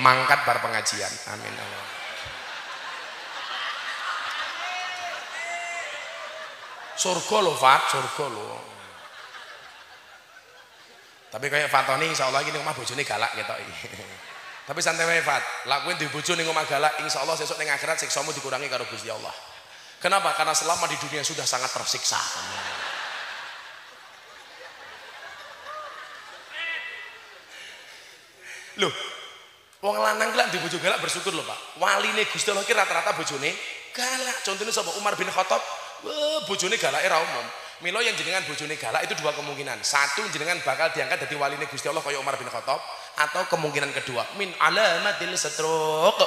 S1: Mangkat bar pengajian. Amin. Surga lho Fat, surga lho. Tapi kayak Fatoni insya Allah ini rumah bojone galak gitu. Tapi santai wae Fat, lakuin di bojo ning omah galak, insya Allah sesuk ning akhirat siksamu dikurangi karo Gusti Allah. Kenapa? Karena selama di dunia sudah sangat tersiksa. Loh, wong lanang ki di bojo galak bersyukur loh Pak. Waline Gusti Allah ki rata-rata bojone galak. Contohnya sapa Umar bin Khattab, wah, bojone galak era umum. Milo yang jenengan bojone galak itu dua kemungkinan. Satu jenengan bakal diangkat dari waline Gusti Allah kaya Umar bin Khattab atau kemungkinan kedua min alamatil stroke.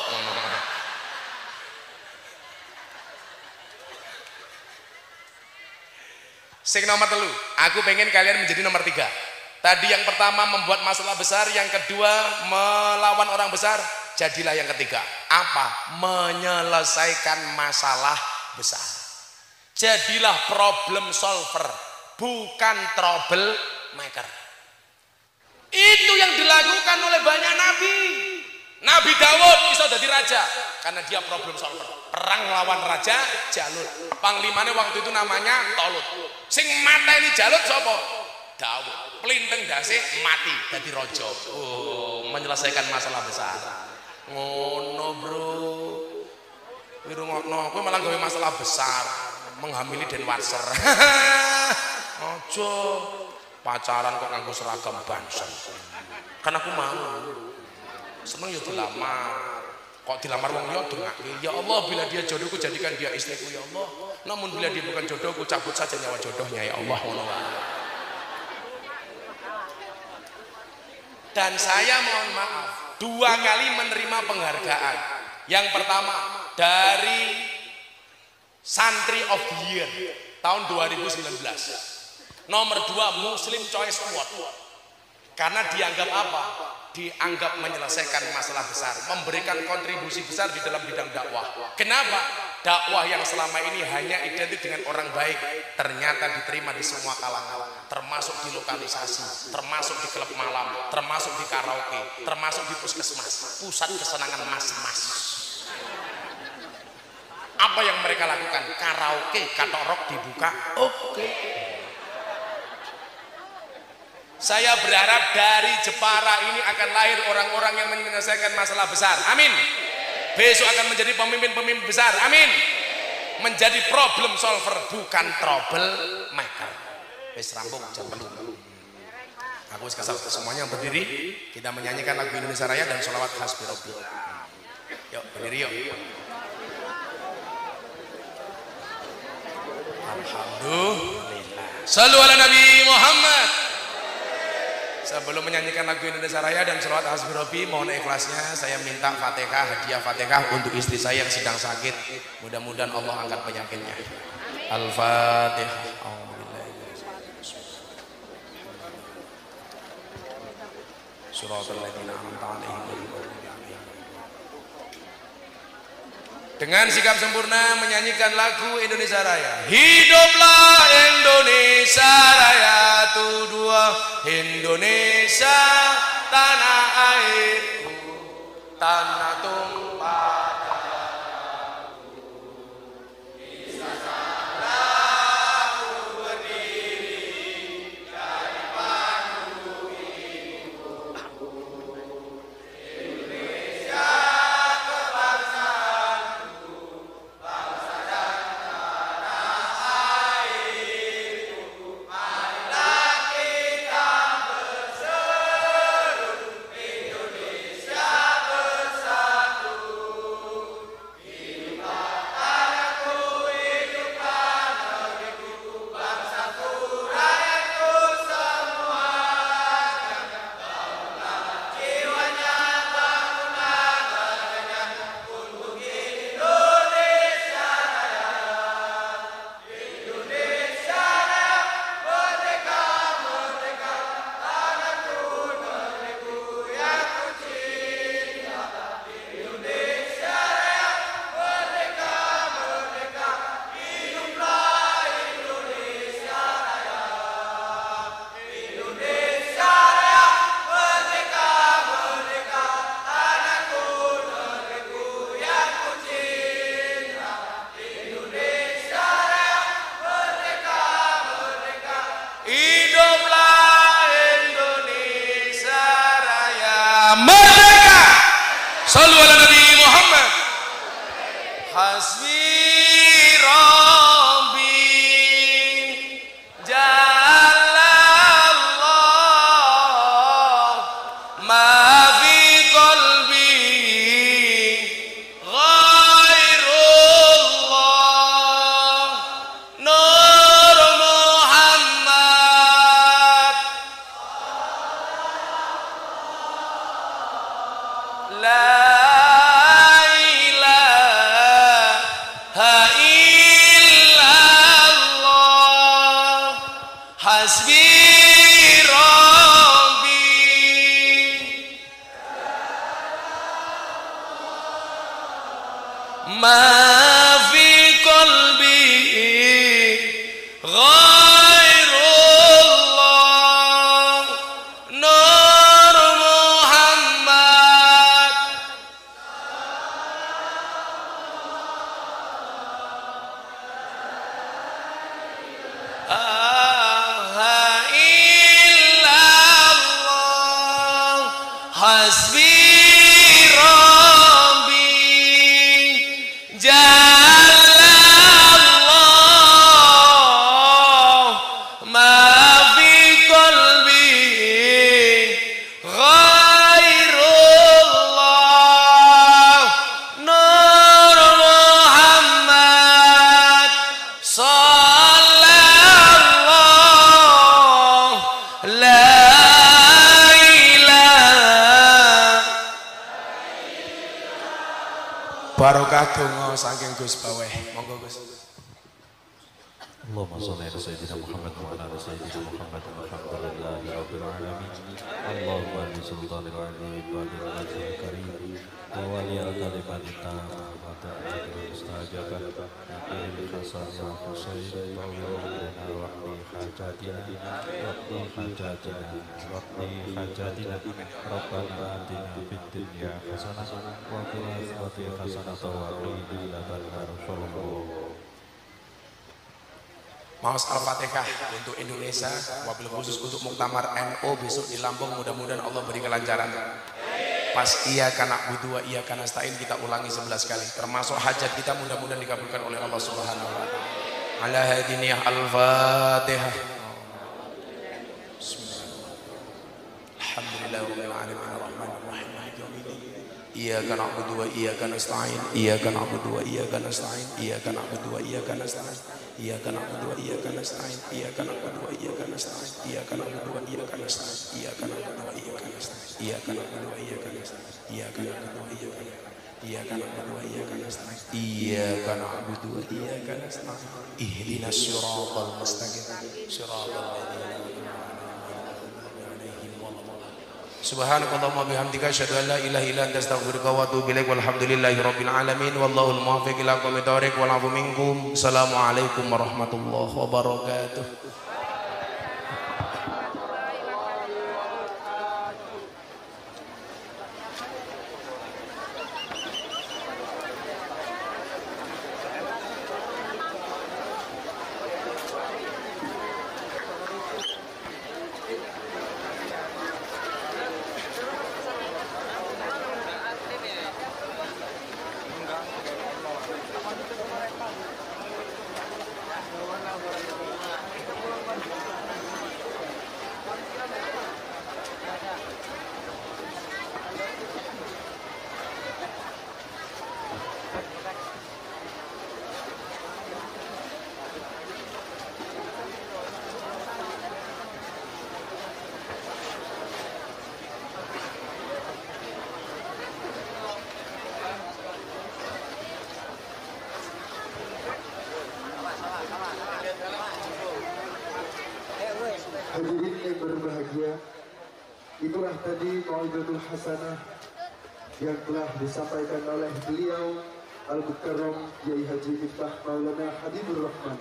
S1: Sing nomor telu, aku pengen kalian menjadi nomor tiga. Tadi yang pertama membuat masalah besar, yang kedua melawan orang besar, jadilah yang ketiga. Apa? Menyelesaikan masalah besar. Jadilah problem solver, bukan trouble maker. Itu yang dilakukan oleh banyak nabi. Nabi Dawud bisa jadi raja karena dia problem solver. Perang lawan raja Jalut. Panglimanya waktu itu namanya Tolut. Sing mata ini Jalut sopo? Dawud. Pelinteng dasi mati jadi rojo. Oh, menyelesaikan masalah besar. Ngono bro. Wiru ngono, kowe malah gawe masalah besar, menghamili Denwarser. Ojo pacaran kok nganggo seragam banser. Kan aku mau. Seneng ya dilamar. Kok dilamar wong liya dongake. Ya Allah bila dia jodohku jadikan dia istriku ya Allah. Namun bila dia bukan jodohku cabut saja nyawa jodohnya ya Allah wae. Dan saya mohon maaf, dua kali menerima penghargaan. Yang pertama dari Santri of Year tahun 2019. Nomor dua Muslim Choice Award. Karena dianggap apa? Dianggap menyelesaikan masalah besar, memberikan kontribusi besar di dalam bidang dakwah. Kenapa? Dakwah yang selama ini hanya identik dengan orang baik, ternyata diterima di semua kalangan, termasuk di lokalisasi, termasuk di klub malam, termasuk di karaoke, termasuk di puskesmas, pusat kesenangan mas-mas. Apa yang mereka lakukan? Karaoke, katorok dibuka, oke. Saya berharap dari Jepara ini akan lahir orang-orang yang menyelesaikan masalah besar. Amin. Besok akan menjadi pemimpin-pemimpin besar. Amin. Menjadi problem solver bukan trouble maker. Wis rampung jam penuh. Aku wis kesal semuanya berdiri. Kita menyanyikan lagu Indonesia Raya dan sholawat khas Birobi. Yuk berdiri yuk. Alhamdulillah. Salu ala Nabi Muhammad. Sebelum menyanyikan lagu Indonesia Raya dan Selawat Hasbi Robi, mohon ikhlasnya saya minta Fatihah, hadiah Fatihah untuk istri saya yang sedang sakit. Mudah-mudahan Allah angkat penyakitnya. Al-Fatihah. Dengan sikap sempurna menyanyikan lagu Indonesia Raya. Hiduplah Indonesia Raya tu dua Indonesia tanah airku tanah tumpah barokah donga saking Gus Baweh. Monggo Gus.
S5: اللهم صل على سيدنا محمد وعلى ال سيدنا محمد والحمد لله رب العالمين اللهم بسلطان العلي القادر العزيز الكريم وولي الكلمة التامة وتأتي المستجابة نقل الحسن والحسين طول عمرنا واقضي حاجاتنا واقضي حاجاتنا واقضي حاجاتنا ربنا آتنا في الدنيا حسنة وفي الآخرة حسنة وقنا عذاب النار
S1: Maus Al-Fatihah untuk Indonesia, wabil khusus untuk Muktamar NO besok di Lampung mudah-mudahan Allah beri kelancaran. Pas iya karena budua iya karena stain kita ulangi 11 kali. Termasuk hajat kita mudah-mudahan dikabulkan oleh Allah Subhanahu wa taala. Ala hadini Al-Fatihah. Alhamdulillahirabbil iya karena arrahmanir dua, maliki karena Iyyaka na'budu karena iyyaka dua, Iyyaka karena wa iyyaka karena Iyyaka dua, ia karena stain. Ia karena kedua, ia karena stain. Ia karena kedua, ia karena stain. Ia karena kedua, ia karena stain. Ia karena kedua, ia karena stain. Ia karena kedua, ia karena stain. Ia karena kedua, ia karena Ia karena kedua, ia karena stain. Ia karena kedua, ia karena stain. Ihdinas syurga al-mustaqim, syurga al-ladina. Subhanakallahumma bihamdika asyhadu an la ilaha illa anta astaghfiruka wa atubu ilaik walhamdulillahi rabbil alamin wallahul muwaffiq ila aqwamit thoriq wal afu minkum. Assalamualaikum warahmatullahi wabarakatuh
S6: Hadirin yang berbahagia, itulah tadi Mau'idatul Hasanah yang telah disampaikan oleh beliau Al-Mukarram Kiai Haji Miftah Maulana Habibur Rahman.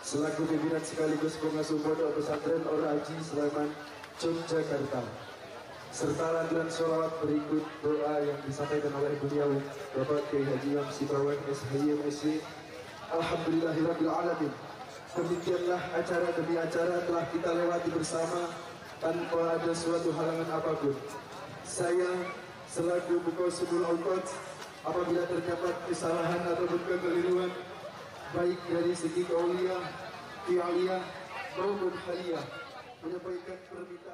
S6: Selaku pimpinan sekaligus pengasuh pondok pesantren Or Aji Sleman Yogyakarta. Serta lantunan sholawat berikut doa yang disampaikan oleh beliau Bapak Kiai Haji Yamsi Bawang SHY MSC Alhamdulillahirabbil alamin Demikianlah acara demi acara telah kita lewati bersama tanpa ada suatu halangan apa pun. Saya selaku Buko Subul Aukot apabila terdapat kesalahan ataupun kekeliruan baik dari segi kauliah, fi'aliyah maupun haliyah menyampaikan permintaan